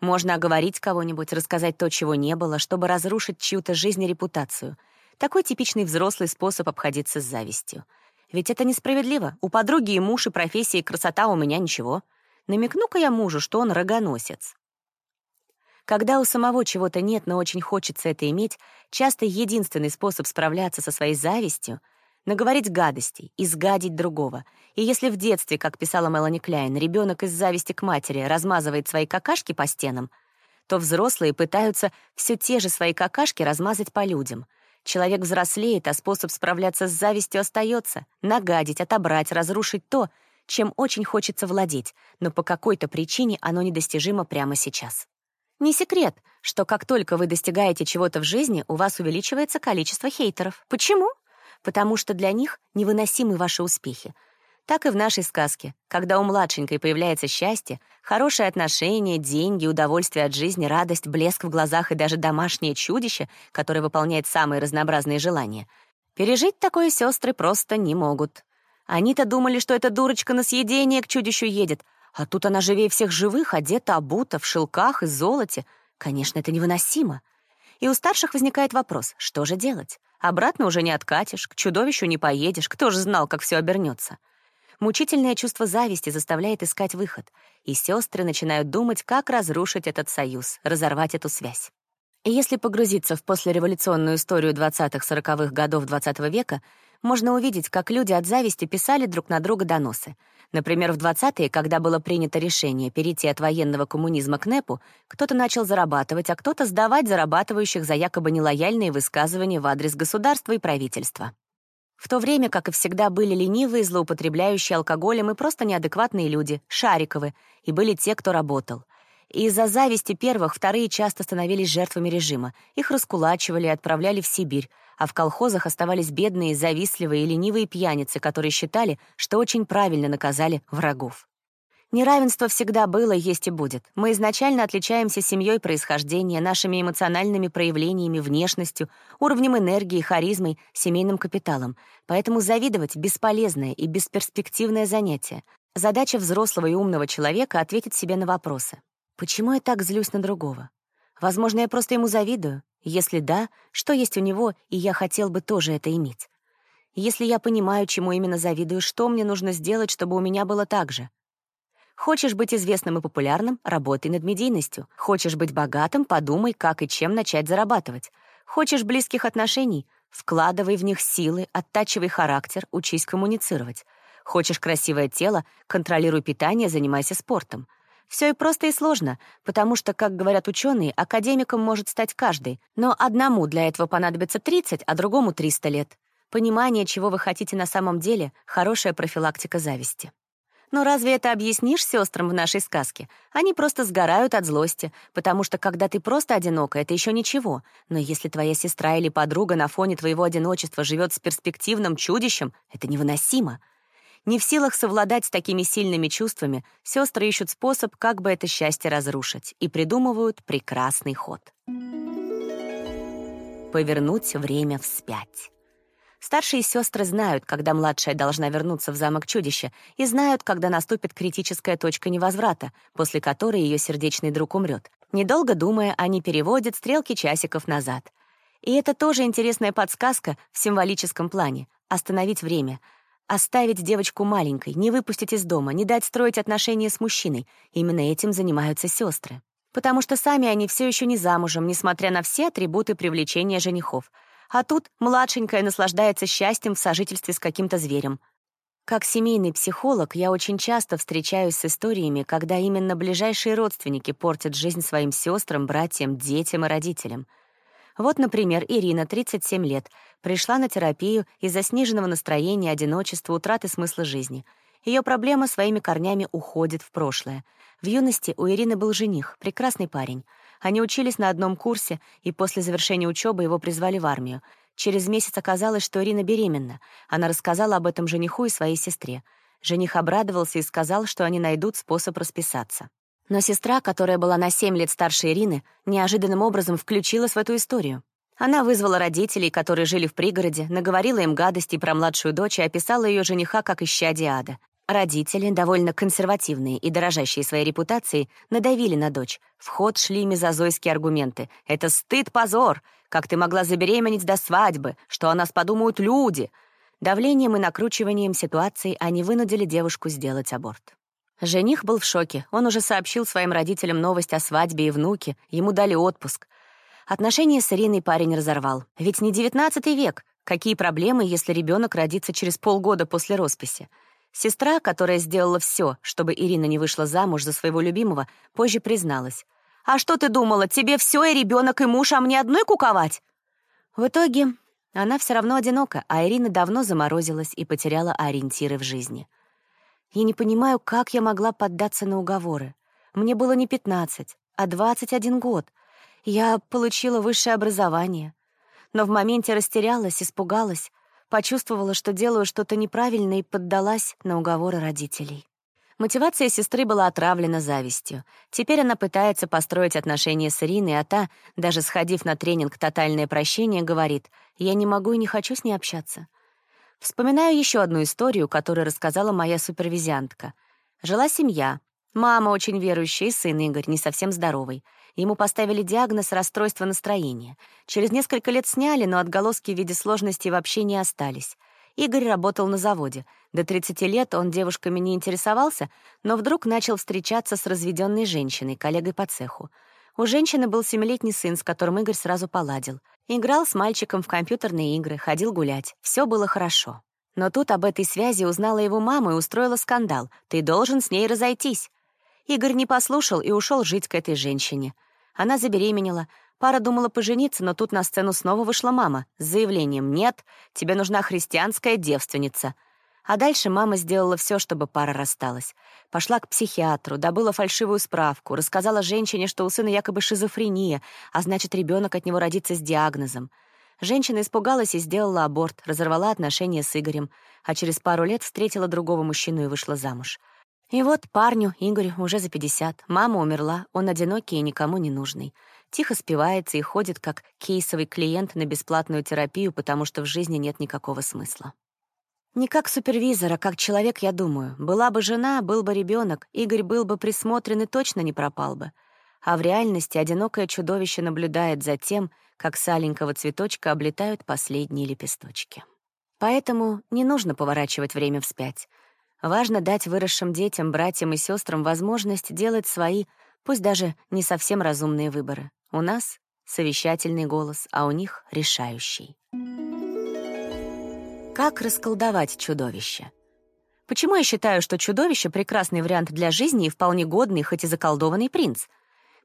Можно оговорить кого-нибудь, рассказать то, чего не было, чтобы разрушить чью-то жизнь и репутацию. Такой типичный взрослый способ обходиться с завистью. Ведь это несправедливо. У подруги и муж, и профессия, и красота у меня ничего. Намекну-ка я мужу, что он рогоносец. Когда у самого чего-то нет, но очень хочется это иметь, часто единственный способ справляться со своей завистью — наговорить гадостей, изгадить другого. И если в детстве, как писала Мелани Кляйн, ребенок из зависти к матери размазывает свои какашки по стенам, то взрослые пытаются все те же свои какашки размазать по людям. Человек взрослеет, а способ справляться с завистью остается — нагадить, отобрать, разрушить то, чем очень хочется владеть, но по какой-то причине оно недостижимо прямо сейчас. Не секрет, что как только вы достигаете чего-то в жизни, у вас увеличивается количество хейтеров. Почему? Потому что для них невыносимы ваши успехи. Так и в нашей сказке. Когда у младшенькой появляется счастье, хорошие отношения, деньги, удовольствие от жизни, радость, блеск в глазах и даже домашнее чудище, которое выполняет самые разнообразные желания, пережить такое сестры просто не могут. Они-то думали, что эта дурочка на съедение к чудищу едет, а тут она живее всех живых, одета, обута, в шелках и золоте. Конечно, это невыносимо. И у старших возникает вопрос, что же делать? Обратно уже не откатишь, к чудовищу не поедешь, кто же знал, как все обернется. Мучительное чувство зависти заставляет искать выход, и сестры начинают думать, как разрушить этот союз, разорвать эту связь. И если погрузиться в послереволюционную историю 20-40-х годов XX -го века, можно увидеть, как люди от зависти писали друг на друга доносы — Например, в 20-е, когда было принято решение перейти от военного коммунизма к НЭПу, кто-то начал зарабатывать, а кто-то сдавать зарабатывающих за якобы нелояльные высказывания в адрес государства и правительства. В то время, как и всегда, были ленивые, злоупотребляющие алкоголем и просто неадекватные люди, шариковы, и были те, кто работал. И из-за зависти первых вторые часто становились жертвами режима. Их раскулачивали и отправляли в Сибирь, а в колхозах оставались бедные, завистливые и ленивые пьяницы, которые считали, что очень правильно наказали врагов. Неравенство всегда было, есть и будет. Мы изначально отличаемся семьей происхождения, нашими эмоциональными проявлениями, внешностью, уровнем энергии, харизмой, семейным капиталом. Поэтому завидовать — бесполезное и бесперспективное занятие. Задача взрослого и умного человека — ответить себе на вопросы. Почему я так злюсь на другого? Возможно, я просто ему завидую. Если да, что есть у него, и я хотел бы тоже это иметь? Если я понимаю, чему именно завидую, что мне нужно сделать, чтобы у меня было так же? Хочешь быть известным и популярным — работай над медийностью. Хочешь быть богатым — подумай, как и чем начать зарабатывать. Хочешь близких отношений — вкладывай в них силы, оттачивай характер, учись коммуницировать. Хочешь красивое тело — контролируй питание, занимайся спортом — все и просто и сложно, потому что, как говорят ученые, академиком может стать каждый, но одному для этого понадобится 30, а другому 300 лет. Понимание, чего вы хотите на самом деле — хорошая профилактика зависти. Но разве это объяснишь сестрам в нашей сказке? Они просто сгорают от злости, потому что когда ты просто одинока, это еще ничего. Но если твоя сестра или подруга на фоне твоего одиночества живет с перспективным чудищем, это невыносимо. Не в силах совладать с такими сильными чувствами, сестры ищут способ, как бы это счастье разрушить, и придумывают прекрасный ход. Повернуть время вспять. Старшие сестры знают, когда младшая должна вернуться в замок чудища, и знают, когда наступит критическая точка невозврата, после которой ее сердечный друг умрет. Недолго думая, они переводят стрелки часиков назад. И это тоже интересная подсказка в символическом плане — остановить время — Оставить девочку маленькой, не выпустить из дома, не дать строить отношения с мужчиной. Именно этим занимаются сестры. Потому что сами они все еще не замужем, несмотря на все атрибуты привлечения женихов. А тут младшенькая наслаждается счастьем в сожительстве с каким-то зверем. Как семейный психолог я очень часто встречаюсь с историями, когда именно ближайшие родственники портят жизнь своим сестрам, братьям, детям и родителям — вот, например, Ирина, 37 лет, пришла на терапию из-за сниженного настроения, одиночества, утраты смысла жизни. Ее проблема своими корнями уходит в прошлое. В юности у Ирины был жених, прекрасный парень. Они учились на одном курсе, и после завершения учебы его призвали в армию. Через месяц оказалось, что Ирина беременна. Она рассказала об этом жениху и своей сестре. Жених обрадовался и сказал, что они найдут способ расписаться. Но сестра, которая была на 7 лет старше Ирины, неожиданным образом включилась в эту историю. Она вызвала родителей, которые жили в пригороде, наговорила им гадостей про младшую дочь и описала ее жениха как исчадие ада. Родители, довольно консервативные и дорожащие своей репутацией, надавили на дочь. В ход шли мезозойские аргументы. «Это стыд-позор! Как ты могла забеременеть до свадьбы? Что о нас подумают люди?» Давлением и накручиванием ситуации они вынудили девушку сделать аборт. Жених был в шоке. Он уже сообщил своим родителям новость о свадьбе и внуке. Ему дали отпуск. Отношения с Ириной парень разорвал. Ведь не девятнадцатый век. Какие проблемы, если ребенок родится через полгода после росписи? Сестра, которая сделала все, чтобы Ирина не вышла замуж за своего любимого, позже призналась. «А что ты думала, тебе все и ребенок, и муж, а мне одной куковать?» В итоге Она все равно одинока, а Ирина давно заморозилась и потеряла ориентиры в жизни. Я не понимаю, как я могла поддаться на уговоры. Мне было не 15, а 21 год. Я получила высшее образование. Но в моменте растерялась, испугалась, почувствовала, что делаю что-то неправильно и поддалась на уговоры родителей. Мотивация сестры была отравлена завистью. Теперь она пытается построить отношения с Ириной, а та, даже сходив на тренинг «Тотальное прощение», говорит, «Я не могу и не хочу с ней общаться». Вспоминаю еще одну историю, которую рассказала моя супервизиантка. Жила семья. Мама очень верующая, и сын Игорь, не совсем здоровый. Ему поставили диагноз расстройства настроения. Через несколько лет сняли, но отголоски в виде сложностей вообще не остались. Игорь работал на заводе. До 30 лет он девушками не интересовался, но вдруг начал встречаться с разведенной женщиной, коллегой по цеху. У женщины был семилетний сын, с которым Игорь сразу поладил. Играл с мальчиком в компьютерные игры, ходил гулять. Все было хорошо. Но тут об этой связи узнала его мама и устроила скандал. «Ты должен с ней разойтись». Игорь не послушал и ушел жить к этой женщине. Она забеременела, Пара думала пожениться, но тут на сцену снова вышла мама с заявлением «Нет, тебе нужна христианская девственница». А дальше мама сделала все, чтобы пара рассталась. Пошла к психиатру, добыла фальшивую справку, рассказала женщине, что у сына якобы шизофрения, а значит, ребенок от него родится с диагнозом. Женщина испугалась и сделала аборт, разорвала отношения с Игорем, а через пару лет встретила другого мужчину и вышла замуж. И вот парню, Игорю, уже за 50, мама умерла, он одинокий и никому не нужный тихо спивается и ходит как кейсовый клиент на бесплатную терапию, потому что в жизни нет никакого смысла. Не как супервизор, а как человек, я думаю. Была бы жена, был бы ребенок, Игорь был бы присмотрен и точно не пропал бы. А в реальности одинокое чудовище наблюдает за тем, как с аленького цветочка облетают последние лепесточки. Поэтому не нужно поворачивать время вспять. Важно дать выросшим детям, братьям и сестрам возможность делать свои, пусть даже не совсем разумные выборы. У нас совещательный голос, а у них решающий. Как расколдовать чудовище? Почему я считаю, что чудовище — прекрасный вариант для жизни и вполне годный, хоть и заколдованный принц?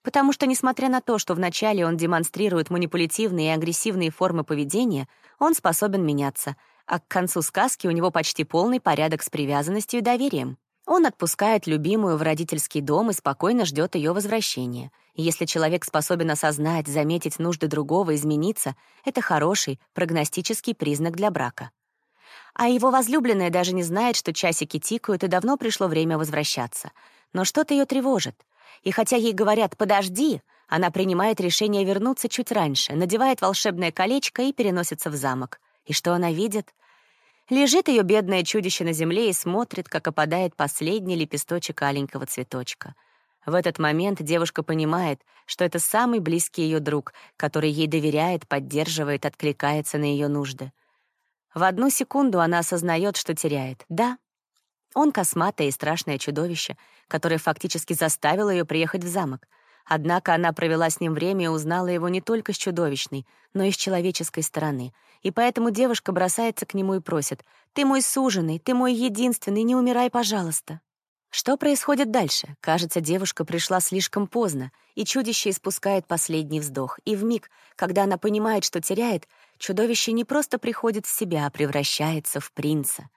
Потому что, несмотря на то, что вначале он демонстрирует манипулятивные и агрессивные формы поведения, он способен меняться, а к концу сказки у него почти полный порядок с привязанностью и доверием. Он отпускает любимую в родительский дом и спокойно ждет ее возвращения. если человек способен осознать, заметить нужды другого, измениться, это хороший прогностический признак для брака. А его возлюбленная даже не знает, что часики тикают, и давно пришло время возвращаться. Но что-то ее тревожит. И хотя ей говорят «подожди», она принимает решение вернуться чуть раньше, надевает волшебное колечко и переносится в замок. И что она видит? Лежит ее бедное чудище на земле и смотрит, как опадает последний лепесточек аленького цветочка. В этот момент девушка понимает, что это самый близкий ее друг, который ей доверяет, поддерживает, откликается на ее нужды. В одну секунду она осознает, что теряет. Да, он косматое и страшное чудовище, которое фактически заставило ее приехать в замок. Однако она провела с ним время и узнала его не только с чудовищной, но и с человеческой стороны. И поэтому девушка бросается к нему и просит «Ты мой суженый, ты мой единственный, не умирай, пожалуйста». Что происходит дальше? Кажется, девушка пришла слишком поздно, и чудище испускает последний вздох. И в миг, когда она понимает, что теряет, чудовище не просто приходит в себя, а превращается в принца.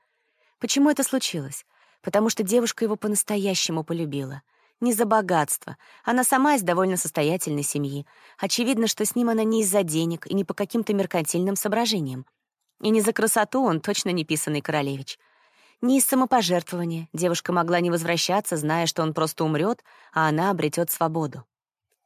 Почему это случилось? Потому что девушка его по-настоящему полюбила — не за богатство. Она сама из довольно состоятельной семьи. Очевидно, что с ним она не из-за денег и не по каким-то меркантильным соображениям. И не за красоту он точно не писанный королевич. Не из самопожертвования. Девушка могла не возвращаться, зная, что он просто умрет, а она обретет свободу.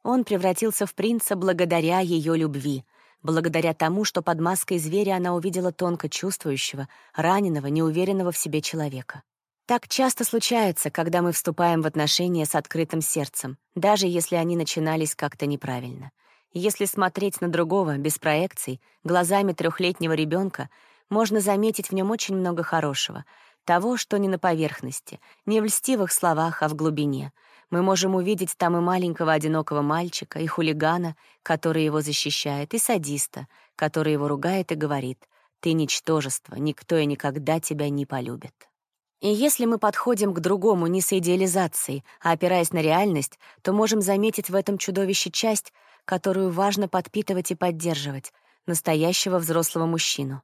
Он превратился в принца благодаря ее любви, благодаря тому, что под маской зверя она увидела тонко чувствующего, раненого, неуверенного в себе человека. Так часто случается, когда мы вступаем в отношения с открытым сердцем, даже если они начинались как-то неправильно. Если смотреть на другого без проекций, глазами трехлетнего ребенка, можно заметить в нем очень много хорошего, того, что не на поверхности, не в льстивых словах, а в глубине. Мы можем увидеть там и маленького одинокого мальчика, и хулигана, который его защищает, и садиста, который его ругает и говорит «Ты ничтожество, никто и никогда тебя не полюбит». И если мы подходим к другому не с идеализацией, а опираясь на реальность, то можем заметить в этом чудовище часть, которую важно подпитывать и поддерживать. настоящего взрослого мужчину.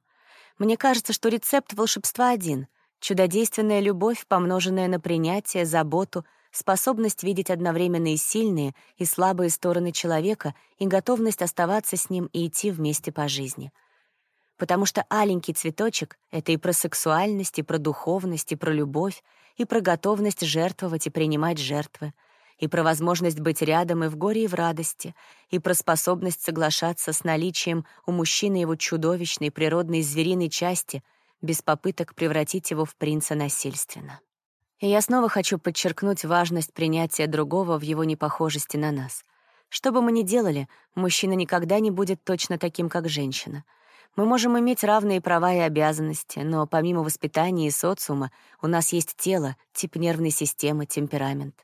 Мне кажется, что рецепт волшебства один — чудодейственная любовь, помноженная на принятие, заботу, способность видеть одновременно и сильные, и слабые стороны человека, и готовность оставаться с ним и идти вместе по жизни. Потому что аленький цветочек — это и про сексуальность, и про духовность, и про любовь, и про готовность жертвовать и принимать жертвы — и про возможность быть рядом и в горе, и в радости, и про способность соглашаться с наличием у мужчины его чудовищной природной звериной части без попыток превратить его в принца насильственно. И я снова хочу подчеркнуть важность принятия другого в его непохожести на нас. Что бы мы ни делали, мужчина никогда не будет точно таким, как женщина. Мы можем иметь равные права и обязанности, но помимо воспитания и социума у нас есть тело, тип нервной системы, темперамент.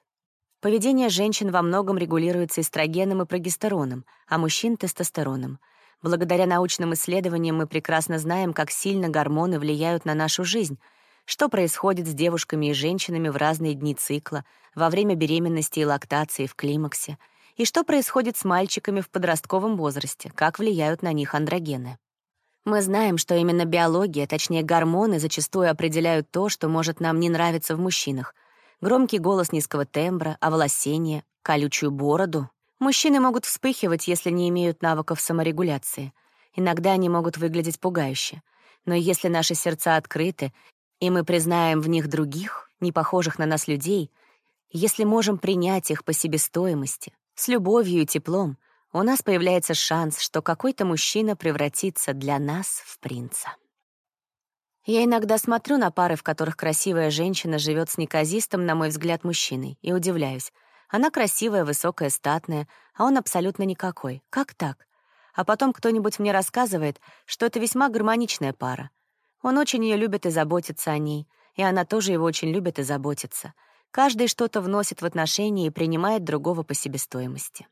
Поведение женщин во многом регулируется эстрогеном и прогестероном, а мужчин — тестостероном. Благодаря научным исследованиям мы прекрасно знаем, как сильно гормоны влияют на нашу жизнь, что происходит с девушками и женщинами в разные дни цикла, во время беременности и лактации, в климаксе, и что происходит с мальчиками в подростковом возрасте, как влияют на них андрогены. Мы знаем, что именно биология, точнее гормоны, зачастую определяют то, что может нам не нравиться в мужчинах — громкий голос низкого тембра, оволосение, колючую бороду. Мужчины могут вспыхивать, если не имеют навыков саморегуляции. Иногда они могут выглядеть пугающе. Но если наши сердца открыты, и мы признаем в них других, не похожих на нас людей, если можем принять их по себестоимости, с любовью и теплом, у нас появляется шанс, что какой-то мужчина превратится для нас в принца. Я иногда смотрю на пары, в которых красивая женщина живет с неказистым, на мой взгляд, мужчиной, и удивляюсь. Она красивая, высокая, статная, а он абсолютно никакой. Как так? А потом кто-нибудь мне рассказывает, что это весьма гармоничная пара. Он очень ее любит и заботится о ней, и она тоже его очень любит и заботится. Каждый что-то вносит в отношения и принимает другого по себестоимости.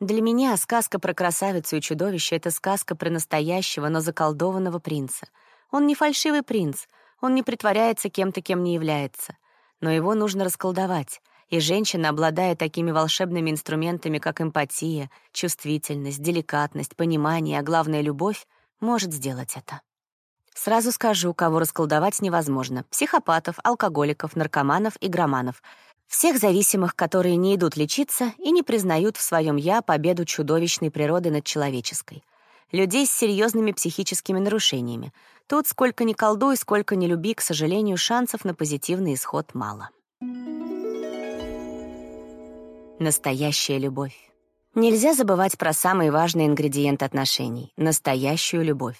Для меня сказка про красавицу и чудовище — это сказка про настоящего, но заколдованного принца — он не фальшивый принц, он не притворяется кем-то, кем не является. Но его нужно расколдовать, и женщина, обладая такими волшебными инструментами, как эмпатия, чувствительность, деликатность, понимание, а главное — любовь, может сделать это. Сразу скажу, кого расколдовать невозможно — психопатов, алкоголиков, наркоманов и громанов, всех зависимых, которые не идут лечиться и не признают в своем «я» победу чудовищной природы над человеческой — людей с серьезными психическими нарушениями. Тут сколько ни колдуй, сколько ни люби, к сожалению, шансов на позитивный исход мало. Настоящая любовь. Нельзя забывать про самый важный ингредиент отношений — настоящую любовь.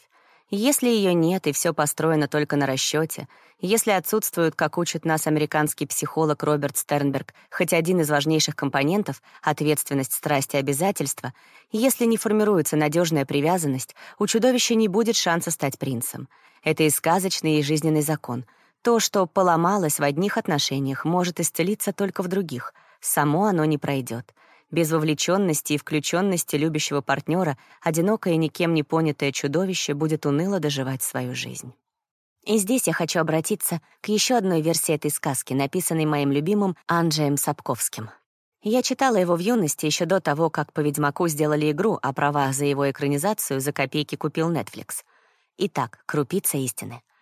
Если ее нет и все построено только на расчете, если отсутствует, как учит нас американский психолог Роберт Стернберг, хоть один из важнейших компонентов — ответственность, страсть и обязательства, если не формируется надежная привязанность, у чудовища не будет шанса стать принцем. Это и сказочный, и жизненный закон. То, что поломалось в одних отношениях, может исцелиться только в других. Само оно не пройдет. Без вовлеченности и включенности любящего партнера одинокое никем не понятое чудовище будет уныло доживать свою жизнь. И здесь я хочу обратиться к еще одной версии этой сказки, написанной моим любимым Анджеем Сапковским. Я читала его в юности еще до того, как по «Ведьмаку» сделали игру, а права за его экранизацию за копейки купил Netflix. Итак, крупица истины —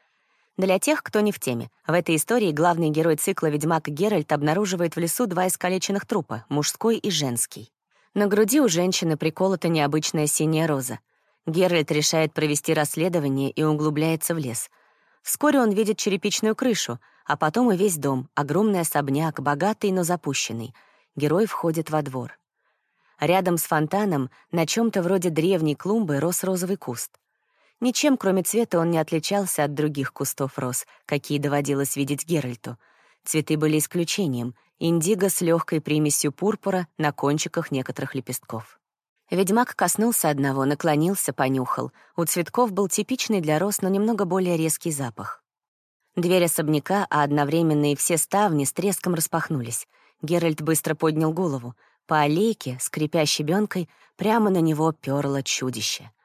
для тех, кто не в теме, в этой истории главный герой цикла «Ведьмак» Геральт обнаруживает в лесу два искалеченных трупа — мужской и женский. На груди у женщины приколота необычная синяя роза. Геральт решает провести расследование и углубляется в лес. Вскоре он видит черепичную крышу, а потом и весь дом, огромный особняк, богатый, но запущенный. Герой входит во двор. Рядом с фонтаном на чем то вроде древней клумбы рос розовый куст. Ничем, кроме цвета, он не отличался от других кустов роз, какие доводилось видеть Геральту. Цветы были исключением — индиго с легкой примесью пурпура на кончиках некоторых лепестков. Ведьмак коснулся одного, наклонился, понюхал. У цветков был типичный для роз, но немного более резкий запах. Дверь особняка, а одновременно и все ставни с треском распахнулись. Геральт быстро поднял голову. По аллейке, скрипя щебенкой, прямо на него пёрло чудище —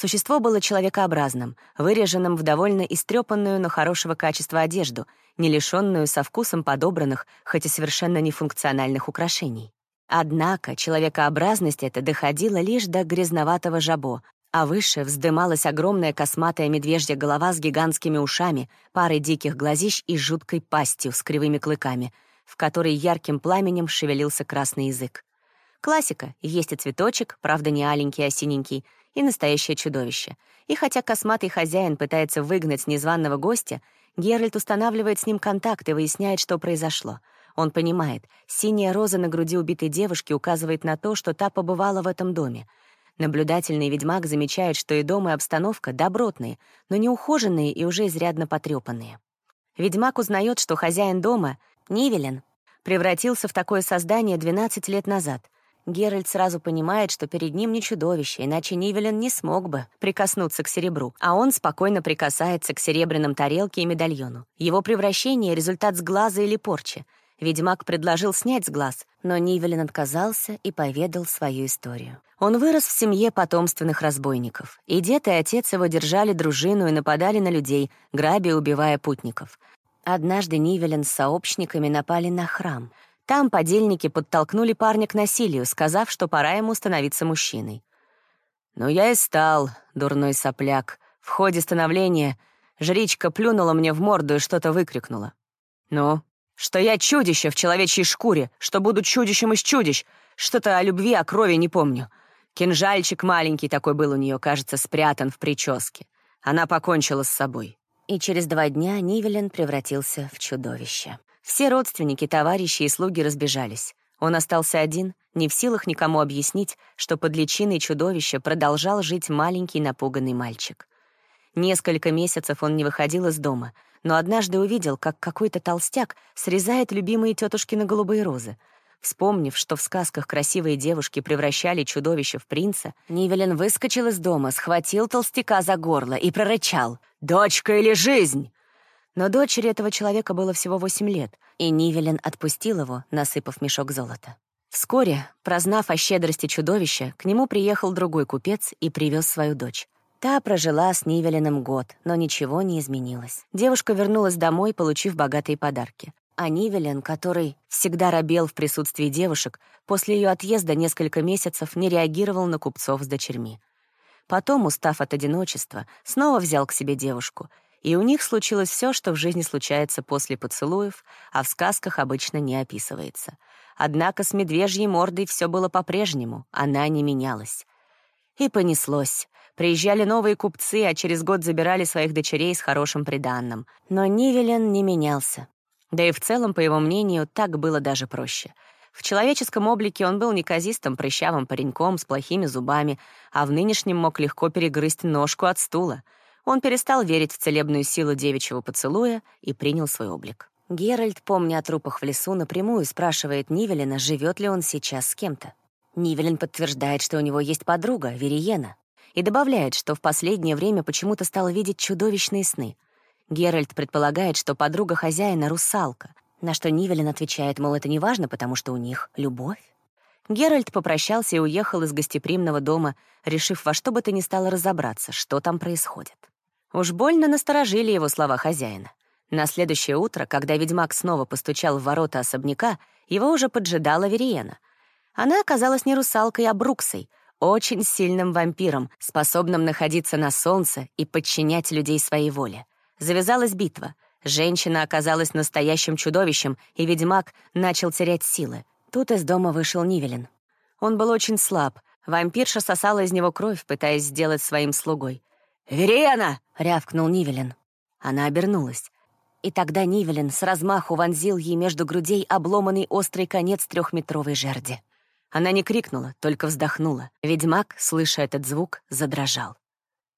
Существо было человекообразным, выреженным в довольно истрепанную, но хорошего качества одежду, не лишенную со вкусом подобранных, хоть и совершенно нефункциональных украшений. Однако человекообразность эта доходила лишь до грязноватого жабо, а выше вздымалась огромная косматая медвежья голова с гигантскими ушами, парой диких глазищ и жуткой пастью с кривыми клыками, в которой ярким пламенем шевелился красный язык. Классика — есть и цветочек, правда, не аленький, а синенький, и настоящее чудовище. И хотя косматый хозяин пытается выгнать незваного гостя, Геральт устанавливает с ним контакт и выясняет, что произошло. Он понимает, синяя роза на груди убитой девушки указывает на то, что та побывала в этом доме. Наблюдательный ведьмак замечает, что и дом, и обстановка добротные, но неухоженные и уже изрядно потрепанные. Ведьмак узнает, что хозяин дома, Нивелен, превратился в такое создание 12 лет назад — Геральт сразу понимает, что перед ним не чудовище, иначе Нивелен не смог бы прикоснуться к серебру, а он спокойно прикасается к серебряным тарелке и медальону. Его превращение — результат сглаза или порчи. Ведьмак предложил снять с глаз, но Нивелен отказался и поведал свою историю. Он вырос в семье потомственных разбойников. И дед, и отец его держали дружину и нападали на людей, грабя и убивая путников. Однажды Нивелен с сообщниками напали на храм — там подельники подтолкнули парня к насилию, сказав, что пора ему становиться мужчиной. «Ну, я и стал, дурной сопляк. В ходе становления жричка плюнула мне в морду и что-то выкрикнула. «Ну, что я чудище в человечьей шкуре, что буду чудищем из чудищ, что-то о любви, о крови не помню. Кинжальчик маленький такой был у нее, кажется, спрятан в прическе. Она покончила с собой». И через два дня Нивелен превратился в чудовище. Все родственники, товарищи и слуги разбежались. Он остался один, не в силах никому объяснить, что под личиной чудовища продолжал жить маленький напуганный мальчик. Несколько месяцев он не выходил из дома, но однажды увидел, как какой-то толстяк срезает любимые тетушкины голубые розы. Вспомнив, что в сказках красивые девушки превращали чудовище в принца, Нивелин выскочил из дома, схватил толстяка за горло и прорычал «Дочка или жизнь!» Но дочери этого человека было всего восемь лет, и Нивелин отпустил его, насыпав мешок золота. Вскоре, прознав о щедрости чудовища, к нему приехал другой купец и привез свою дочь. Та прожила с Нивелиным год, но ничего не изменилось. Девушка вернулась домой, получив богатые подарки. А Нивелин, который всегда робел в присутствии девушек, после ее отъезда несколько месяцев не реагировал на купцов с дочерьми. Потом, устав от одиночества, снова взял к себе девушку — и у них случилось все, что в жизни случается после поцелуев, а в сказках обычно не описывается. Однако с медвежьей мордой все было по-прежнему, она не менялась. И понеслось. Приезжали новые купцы, а через год забирали своих дочерей с хорошим приданным. Но Нивелен не менялся. Да и в целом, по его мнению, так было даже проще. В человеческом облике он был неказистым, прыщавым пареньком с плохими зубами, а в нынешнем мог легко перегрызть ножку от стула — он перестал верить в целебную силу девичьего поцелуя и принял свой облик. Геральт, помня о трупах в лесу, напрямую спрашивает Нивелина, живет ли он сейчас с кем-то. Нивелин подтверждает, что у него есть подруга, Вериена, и добавляет, что в последнее время почему-то стал видеть чудовищные сны. Геральт предполагает, что подруга хозяина — русалка, на что Нивелин отвечает, мол, это не важно, потому что у них любовь. Геральт попрощался и уехал из гостеприимного дома, решив во что бы то ни стало разобраться, что там происходит. Уж больно насторожили его слова хозяина. На следующее утро, когда ведьмак снова постучал в ворота особняка, его уже поджидала Вериена. Она оказалась не русалкой, а бруксой, очень сильным вампиром, способным находиться на солнце и подчинять людей своей воле. Завязалась битва. Женщина оказалась настоящим чудовищем, и ведьмак начал терять силы. Тут из дома вышел Нивелин. Он был очень слаб. Вампирша сосала из него кровь, пытаясь сделать своим слугой. «Верена!» — рявкнул Нивелин. Она обернулась. И тогда Нивелин с размаху вонзил ей между грудей обломанный острый конец трехметровой жерди. Она не крикнула, только вздохнула. Ведьмак, слыша этот звук, задрожал.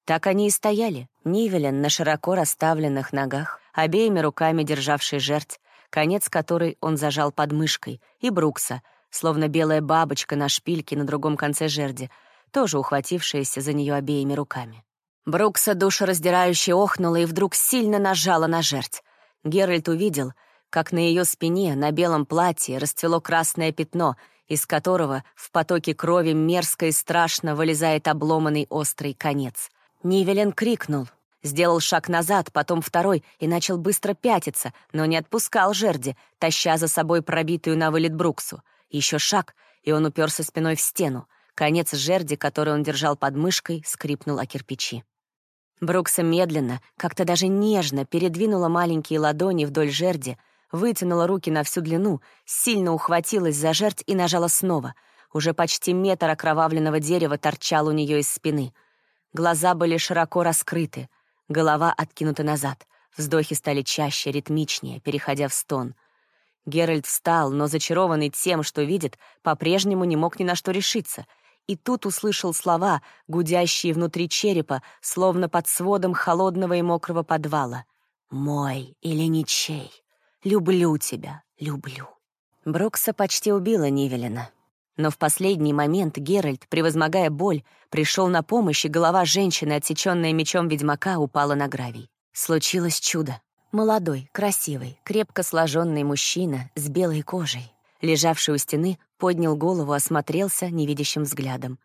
Так они и стояли. Нивелин на широко расставленных ногах, обеими руками державший жерть, конец которой он зажал под мышкой, и Брукса, словно белая бабочка на шпильке на другом конце жерди, тоже ухватившаяся за нее обеими руками. Брукса душераздирающе охнула и вдруг сильно нажала на жерть. Геральт увидел, как на ее спине, на белом платье, расцвело красное пятно, из которого в потоке крови мерзко и страшно вылезает обломанный острый конец. Нивелен крикнул, сделал шаг назад, потом второй, и начал быстро пятиться, но не отпускал жерди, таща за собой пробитую на вылет Бруксу. Еще шаг, и он уперся спиной в стену. Конец жерди, который он держал под мышкой, скрипнул о кирпичи. Брукса медленно, как-то даже нежно передвинула маленькие ладони вдоль жерди, вытянула руки на всю длину, сильно ухватилась за жерть и нажала снова. Уже почти метр окровавленного дерева торчал у нее из спины. Глаза были широко раскрыты, голова откинута назад. Вздохи стали чаще, ритмичнее, переходя в стон. Геральт встал, но, зачарованный тем, что видит, по-прежнему не мог ни на что решиться. И тут услышал слова, гудящие внутри черепа, словно под сводом холодного и мокрого подвала. «Мой или ничей. Люблю тебя, люблю». Брокса почти убила Нивелина. Но в последний момент Геральт, превозмогая боль, пришел на помощь, и голова женщины, отсеченная мечом ведьмака, упала на гравий. Случилось чудо. Молодой, красивый, крепко сложенный мужчина с белой кожей, лежавший у стены, поднял голову, осмотрелся невидящим взглядом.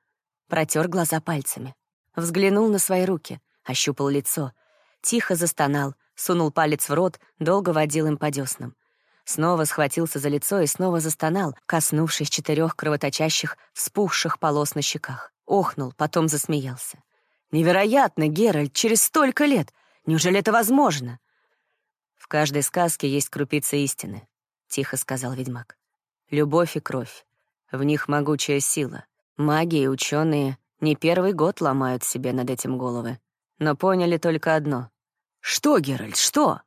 Протер глаза пальцами. Взглянул на свои руки, ощупал лицо. Тихо застонал, сунул палец в рот, долго водил им по деснам. Снова схватился за лицо и снова застонал, коснувшись четырех кровоточащих, вспухших полос на щеках. Охнул, потом засмеялся. «Невероятно, Геральт, через столько лет! Неужели это возможно?» «В каждой сказке есть крупица истины», — тихо сказал ведьмак. «Любовь и кровь. В них могучая сила. Маги и ученые не первый год ломают себе над этим головы. Но поняли только одно. «Что, Геральт, что?»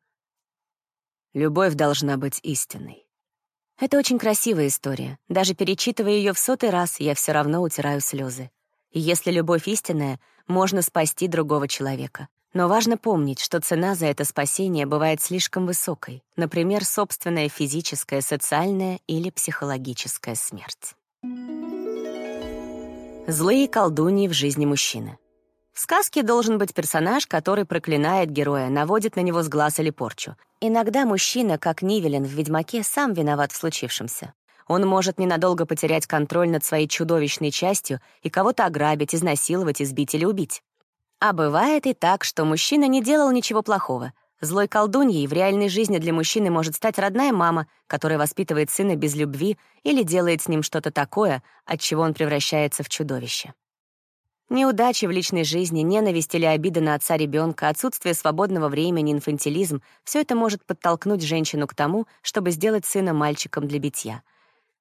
Любовь должна быть истинной. Это очень красивая история. Даже перечитывая ее в сотый раз, я все равно утираю слезы. И если любовь истинная, можно спасти другого человека. Но важно помнить, что цена за это спасение бывает слишком высокой, например, собственная физическая, социальная или психологическая смерть. Злые колдуньи в жизни мужчины. В сказке должен быть персонаж, который проклинает героя, наводит на него сглаз или порчу. Иногда мужчина, как Нивелин в «Ведьмаке», сам виноват в случившемся. Он может ненадолго потерять контроль над своей чудовищной частью и кого-то ограбить, изнасиловать, избить или убить. А бывает и так, что мужчина не делал ничего плохого. Злой колдуньей в реальной жизни для мужчины может стать родная мама, которая воспитывает сына без любви или делает с ним что-то такое, от чего он превращается в чудовище. Неудачи в личной жизни, ненависть или обида на отца ребенка, отсутствие свободного времени, инфантилизм — все это может подтолкнуть женщину к тому, чтобы сделать сына мальчиком для битья.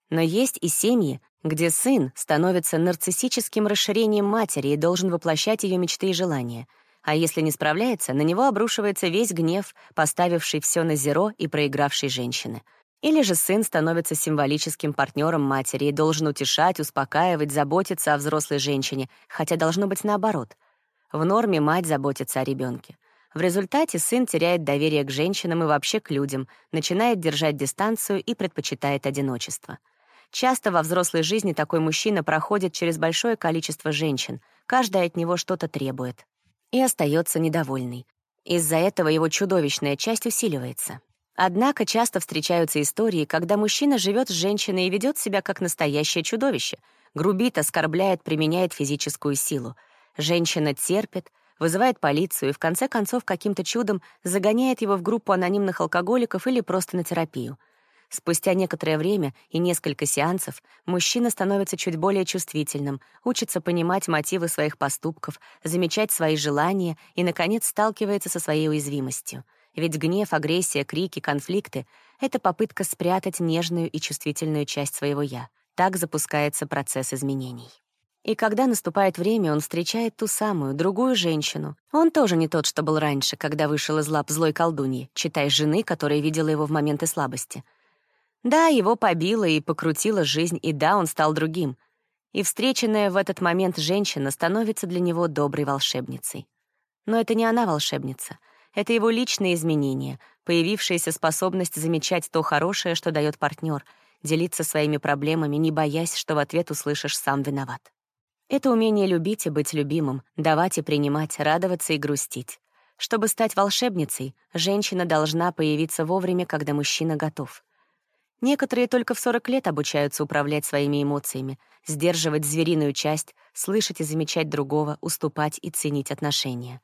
Но есть и семьи, где сын становится нарциссическим расширением матери и должен воплощать ее мечты и желания. А если не справляется, на него обрушивается весь гнев, поставивший все на зеро и проигравшей женщины. Или же сын становится символическим партнером матери и должен утешать, успокаивать, заботиться о взрослой женщине, хотя должно быть наоборот. В норме мать заботится о ребенке. В результате сын теряет доверие к женщинам и вообще к людям, начинает держать дистанцию и предпочитает одиночество. Часто во взрослой жизни такой мужчина проходит через большое количество женщин, каждая от него что-то требует. И остается недовольный. Из-за этого его чудовищная часть усиливается. Однако часто встречаются истории, когда мужчина живет с женщиной и ведет себя как настоящее чудовище, грубит, оскорбляет, применяет физическую силу. Женщина терпит, вызывает полицию и в конце концов каким-то чудом загоняет его в группу анонимных алкоголиков или просто на терапию. Спустя некоторое время и несколько сеансов мужчина становится чуть более чувствительным, учится понимать мотивы своих поступков, замечать свои желания и, наконец, сталкивается со своей уязвимостью. Ведь гнев, агрессия, крики, конфликты — это попытка спрятать нежную и чувствительную часть своего «я». Так запускается процесс изменений. И когда наступает время, он встречает ту самую, другую женщину. Он тоже не тот, что был раньше, когда вышел из лап злой колдуньи, читай жены, которая видела его в моменты слабости — да, его побила и покрутила жизнь, и да, он стал другим. И встреченная в этот момент женщина становится для него доброй волшебницей. Но это не она волшебница. Это его личные изменения, появившаяся способность замечать то хорошее, что дает партнер, делиться своими проблемами, не боясь, что в ответ услышишь «сам виноват». Это умение любить и быть любимым, давать и принимать, радоваться и грустить. Чтобы стать волшебницей, женщина должна появиться вовремя, когда мужчина готов. Некоторые только в 40 лет обучаются управлять своими эмоциями, сдерживать звериную часть, слышать и замечать другого, уступать и ценить отношения.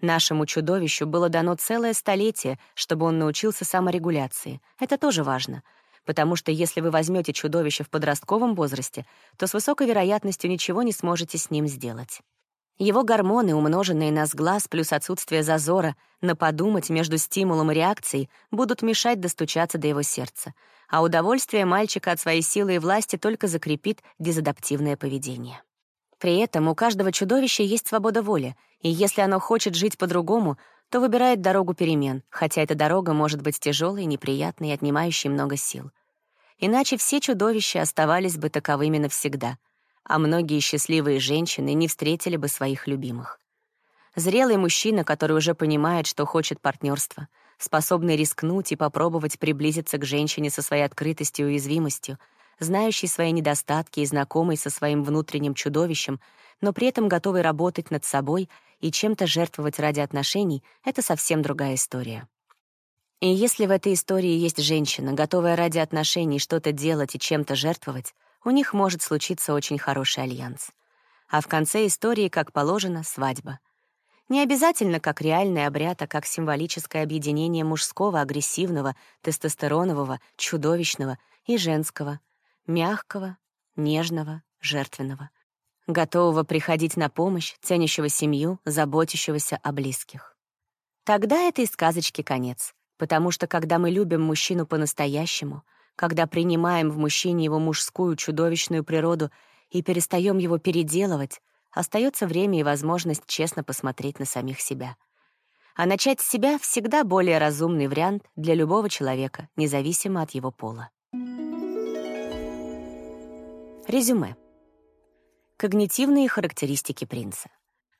Нашему чудовищу было дано целое столетие, чтобы он научился саморегуляции. Это тоже важно. потому что если вы возьмете чудовище в подростковом возрасте, то с высокой вероятностью ничего не сможете с ним сделать. Его гормоны, умноженные на сглаз плюс отсутствие зазора, на подумать между стимулом и реакцией, будут мешать достучаться до его сердца, а удовольствие мальчика от своей силы и власти только закрепит дезадаптивное поведение. При этом у каждого чудовища есть свобода воли, и если оно хочет жить по-другому, то выбирает дорогу перемен, хотя эта дорога может быть тяжелой, неприятной и отнимающей много сил. Иначе все чудовища оставались бы таковыми навсегда — а многие счастливые женщины не встретили бы своих любимых. Зрелый мужчина, который уже понимает, что хочет партнерства, способный рискнуть и попробовать приблизиться к женщине со своей открытостью и уязвимостью, знающий свои недостатки и знакомый со своим внутренним чудовищем, но при этом готовый работать над собой и чем-то жертвовать ради отношений — это совсем другая история. И если в этой истории есть женщина, готовая ради отношений что-то делать и чем-то жертвовать, у них может случиться очень хороший альянс. А в конце истории, как положено, свадьба. Не обязательно как реальный обряд, а как символическое объединение мужского, агрессивного, тестостеронового, чудовищного и женского, мягкого, нежного, жертвенного, готового приходить на помощь, ценящего семью, заботящегося о близких. Тогда этой сказочки конец, потому что когда мы любим мужчину по-настоящему — когда принимаем в мужчине его мужскую чудовищную природу и перестаем его переделывать, остается время и возможность честно посмотреть на самих себя. А начать с себя всегда более разумный вариант для любого человека, независимо от его пола. Резюме. Когнитивные характеристики принца.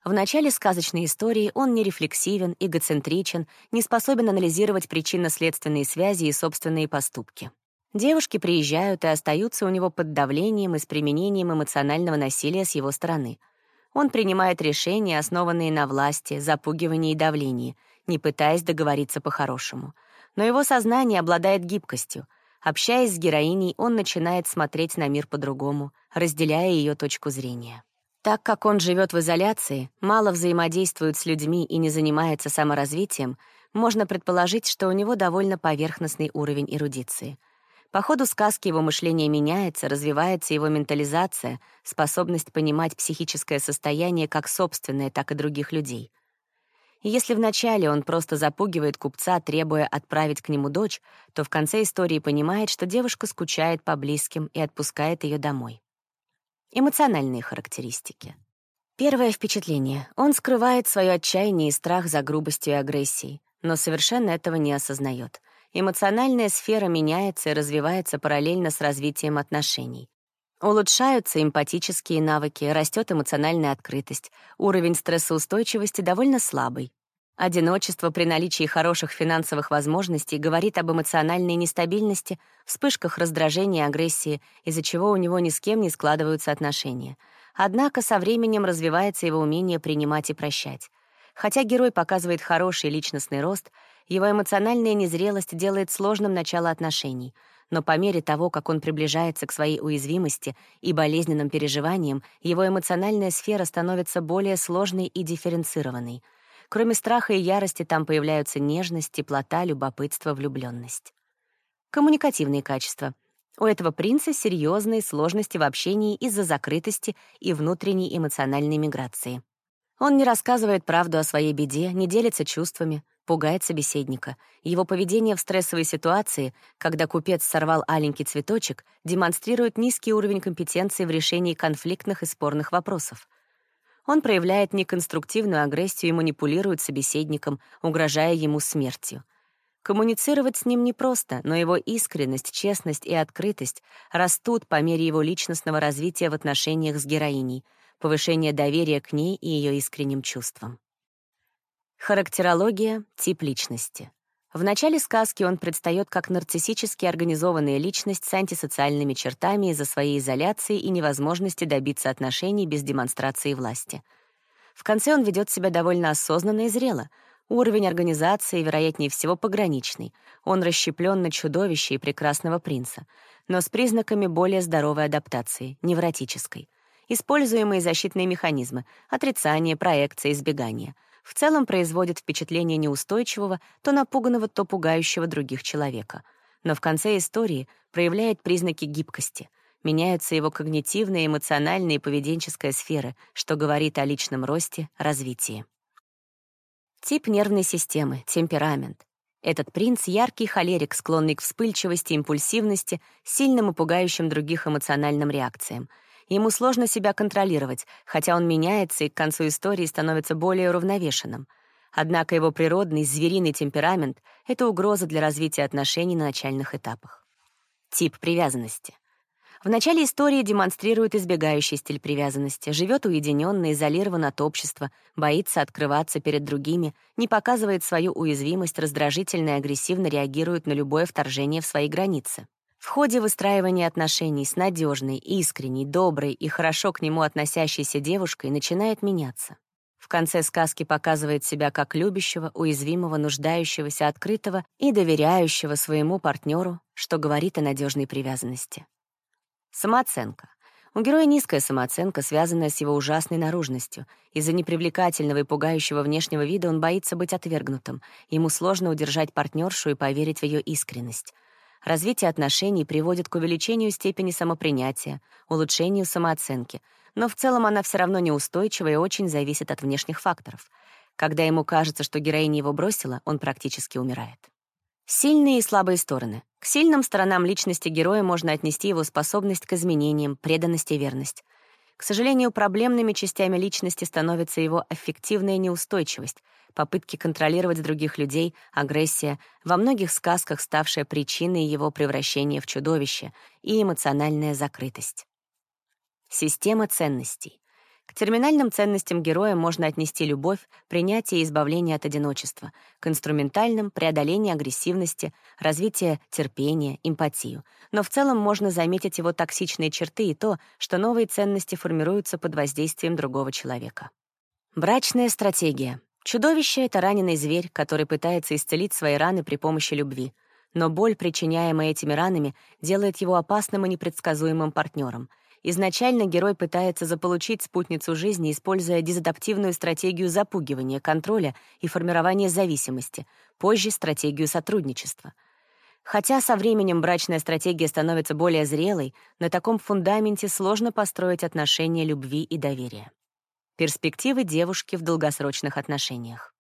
В начале сказочной истории он нерефлексивен, эгоцентричен, не способен анализировать причинно-следственные связи и собственные поступки. Девушки приезжают и остаются у него под давлением и с применением эмоционального насилия с его стороны. Он принимает решения, основанные на власти, запугивании и давлении, не пытаясь договориться по-хорошему. Но его сознание обладает гибкостью. Общаясь с героиней, он начинает смотреть на мир по-другому, разделяя ее точку зрения. Так как он живет в изоляции, мало взаимодействует с людьми и не занимается саморазвитием, можно предположить, что у него довольно поверхностный уровень эрудиции — по ходу сказки его мышление меняется, развивается его ментализация, способность понимать психическое состояние как собственное, так и других людей. И если вначале он просто запугивает купца, требуя отправить к нему дочь, то в конце истории понимает, что девушка скучает по близким и отпускает ее домой. Эмоциональные характеристики. Первое впечатление. Он скрывает свое отчаяние и страх за грубостью и агрессией, но совершенно этого не осознает эмоциональная сфера меняется и развивается параллельно с развитием отношений. Улучшаются эмпатические навыки, растет эмоциональная открытость, уровень стрессоустойчивости довольно слабый. Одиночество при наличии хороших финансовых возможностей говорит об эмоциональной нестабильности, вспышках раздражения и агрессии, из-за чего у него ни с кем не складываются отношения. Однако со временем развивается его умение принимать и прощать. Хотя герой показывает хороший личностный рост, его эмоциональная незрелость делает сложным начало отношений, но по мере того, как он приближается к своей уязвимости и болезненным переживаниям, его эмоциональная сфера становится более сложной и дифференцированной. Кроме страха и ярости там появляются нежность, теплота, любопытство, влюбленность. Коммуникативные качества. У этого принца серьезные сложности в общении из-за закрытости и внутренней эмоциональной миграции. Он не рассказывает правду о своей беде, не делится чувствами, пугает собеседника. Его поведение в стрессовой ситуации, когда купец сорвал аленький цветочек, демонстрирует низкий уровень компетенции в решении конфликтных и спорных вопросов. Он проявляет неконструктивную агрессию и манипулирует собеседником, угрожая ему смертью. Коммуницировать с ним непросто, но его искренность, честность и открытость растут по мере его личностного развития в отношениях с героиней, повышения доверия к ней и ее искренним чувствам. Характерология — тип личности. В начале сказки он предстает как нарциссически организованная личность с антисоциальными чертами из-за своей изоляции и невозможности добиться отношений без демонстрации власти. В конце он ведет себя довольно осознанно и зрело. Уровень организации, вероятнее всего, пограничный. Он расщеплен на чудовище и прекрасного принца, но с признаками более здоровой адаптации, невротической. Используемые защитные механизмы — отрицание, проекция, избегание — в целом производит впечатление неустойчивого, то напуганного, то пугающего других человека. но в конце истории проявляет признаки гибкости. Меняются его когнитивные, эмоциональные и поведенческая сферы, что говорит о личном росте, развитии. Тип нервной системы, темперамент. Этот принц — яркий холерик, склонный к вспыльчивости, импульсивности, сильным и пугающим других эмоциональным реакциям. Ему сложно себя контролировать, хотя он меняется и к концу истории становится более уравновешенным. Однако его природный, звериный темперамент — это угроза для развития отношений на начальных этапах. Тип привязанности — в начале истории демонстрирует избегающий стиль привязанности, живет уединенно, изолирован от общества, боится открываться перед другими, не показывает свою уязвимость, раздражительно и агрессивно реагирует на любое вторжение в свои границы. В ходе выстраивания отношений с надежной, искренней, доброй и хорошо к нему относящейся девушкой начинает меняться. В конце сказки показывает себя как любящего, уязвимого, нуждающегося, открытого и доверяющего своему партнеру, что говорит о надежной привязанности. Самооценка. У героя низкая самооценка, связанная с его ужасной наружностью. Из-за непривлекательного и пугающего внешнего вида он боится быть отвергнутым. Ему сложно удержать партнершу и поверить в ее искренность. Развитие отношений приводит к увеличению степени самопринятия, улучшению самооценки, но в целом она все равно неустойчива и очень зависит от внешних факторов. Когда ему кажется, что героиня его бросила, он практически умирает. Сильные и слабые стороны. К сильным сторонам личности героя можно отнести его способность к изменениям, преданность и верность. К сожалению, проблемными частями личности становится его аффективная неустойчивость, попытки контролировать других людей, агрессия, во многих сказках ставшая причиной его превращения в чудовище, и эмоциональная закрытость. Система ценностей. К терминальным ценностям героя можно отнести любовь, принятие и избавление от одиночества, к инструментальным — преодоление агрессивности, развитие терпения, эмпатию. Но в целом можно заметить его токсичные черты и то, что новые ценности формируются под воздействием другого человека. Брачная стратегия. Чудовище — это раненый зверь, который пытается исцелить свои раны при помощи любви. Но боль, причиняемая этими ранами, делает его опасным и непредсказуемым партнером — Изначально герой пытается заполучить спутницу жизни, используя дезадаптивную стратегию запугивания, контроля и формирования зависимости, позже — стратегию сотрудничества. Хотя со временем брачная стратегия становится более зрелой, на таком фундаменте сложно построить отношения любви и доверия. Перспективы девушки в долгосрочных отношениях.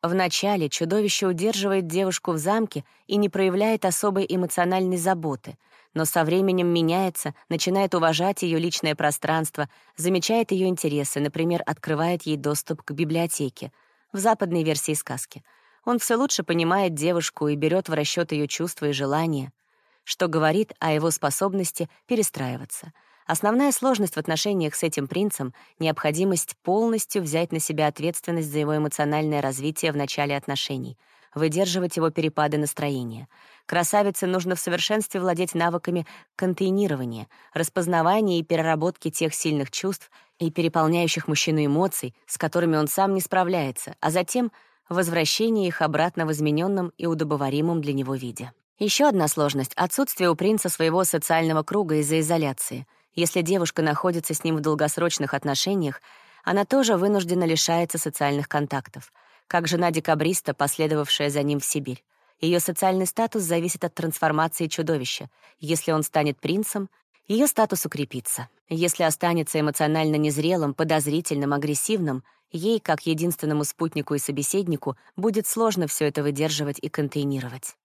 Вначале чудовище удерживает девушку в замке и не проявляет особой эмоциональной заботы, но со временем меняется, начинает уважать ее личное пространство, замечает ее интересы, например, открывает ей доступ к библиотеке, в западной версии сказки. Он все лучше понимает девушку и берет в расчет ее чувства и желания, что говорит о его способности перестраиваться — Основная сложность в отношениях с этим принцем — необходимость полностью взять на себя ответственность за его эмоциональное развитие в начале отношений, выдерживать его перепады настроения. Красавице нужно в совершенстве владеть навыками контейнирования, распознавания и переработки тех сильных чувств и переполняющих мужчину эмоций, с которыми он сам не справляется, а затем возвращение их обратно в измененном и удобоваримом для него виде. Еще одна сложность — отсутствие у принца своего социального круга из-за изоляции — если девушка находится с ним в долгосрочных отношениях, она тоже вынуждена лишается социальных контактов, как жена декабриста, последовавшая за ним в Сибирь. Ее социальный статус зависит от трансформации чудовища. Если он станет принцем, ее статус укрепится. Если останется эмоционально незрелым, подозрительным, агрессивным, ей, как единственному спутнику и собеседнику, будет сложно все это выдерживать и контейнировать.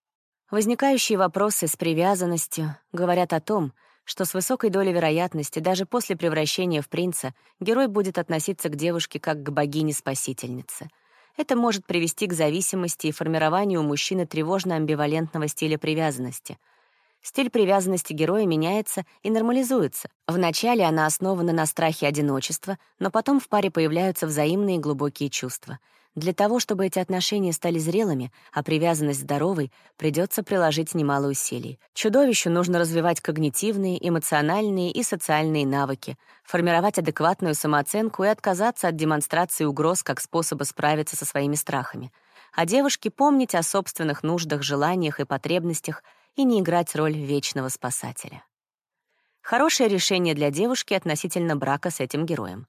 Возникающие вопросы с привязанностью говорят о том, что с высокой долей вероятности даже после превращения в принца герой будет относиться к девушке как к богине-спасительнице. Это может привести к зависимости и формированию у мужчины тревожно-амбивалентного стиля привязанности. Стиль привязанности героя меняется и нормализуется. Вначале она основана на страхе одиночества, но потом в паре появляются взаимные глубокие чувства — для того, чтобы эти отношения стали зрелыми, а привязанность здоровой, придется приложить немало усилий. Чудовищу нужно развивать когнитивные, эмоциональные и социальные навыки, формировать адекватную самооценку и отказаться от демонстрации угроз как способа справиться со своими страхами. А девушке помнить о собственных нуждах, желаниях и потребностях и не играть роль вечного спасателя. Хорошее решение для девушки относительно брака с этим героем.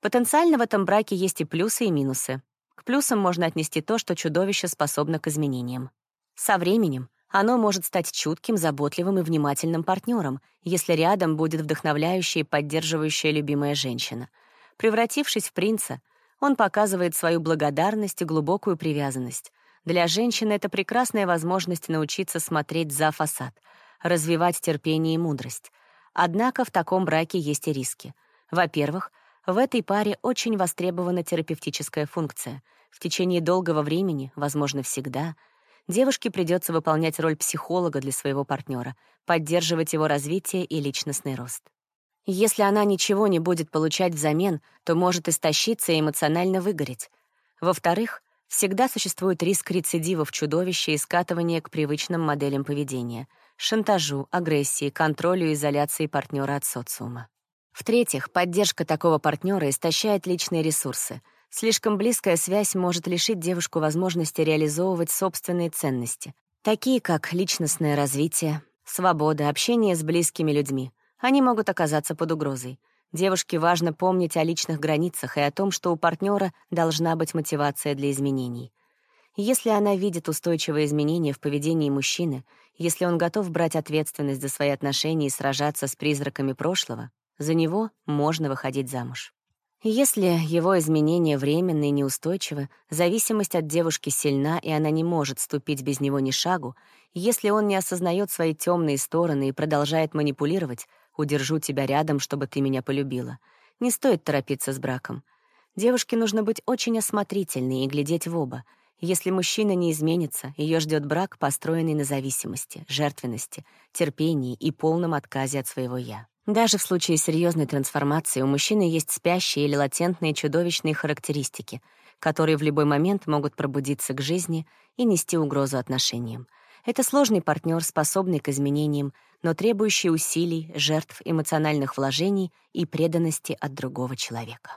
Потенциально в этом браке есть и плюсы, и минусы. К плюсам можно отнести то, что чудовище способно к изменениям. Со временем Оно может стать чутким, заботливым и внимательным партнером, если рядом будет вдохновляющая и поддерживающая любимая женщина. Превратившись в принца, он показывает свою благодарность и глубокую привязанность. Для женщины это прекрасная возможность научиться смотреть за фасад, развивать терпение и мудрость. Однако в таком браке есть и риски. Во-первых, в этой паре очень востребована терапевтическая функция. В течение долгого времени, возможно, всегда — девушке придется выполнять роль психолога для своего партнера, поддерживать его развитие и личностный рост. Если она ничего не будет получать взамен, то может истощиться и эмоционально выгореть. Во-вторых, всегда существует риск рецидивов чудовища и скатывания к привычным моделям поведения — шантажу, агрессии, контролю и изоляции партнера от социума. В-третьих, поддержка такого партнера истощает личные ресурсы — Слишком близкая связь может лишить девушку возможности реализовывать собственные ценности, такие как личностное развитие, свобода, общение с близкими людьми. Они могут оказаться под угрозой. Девушке важно помнить о личных границах и о том, что у партнера должна быть мотивация для изменений. Если она видит устойчивые изменения в поведении мужчины, если он готов брать ответственность за свои отношения и сражаться с призраками прошлого, за него можно выходить замуж. Если его изменения временны и неустойчивы, зависимость от девушки сильна, и она не может ступить без него ни шагу, если он не осознает свои темные стороны и продолжает манипулировать, удержу тебя рядом, чтобы ты меня полюбила. Не стоит торопиться с браком. Девушке нужно быть очень осмотрительной и глядеть в оба. Если мужчина не изменится, ее ждет брак, построенный на зависимости, жертвенности, терпении и полном отказе от своего «я». Даже в случае серьезной трансформации у мужчины есть спящие или латентные чудовищные характеристики, которые в любой момент могут пробудиться к жизни и нести угрозу отношениям. Это сложный партнер, способный к изменениям, но требующий усилий, жертв, эмоциональных вложений и преданности от другого человека.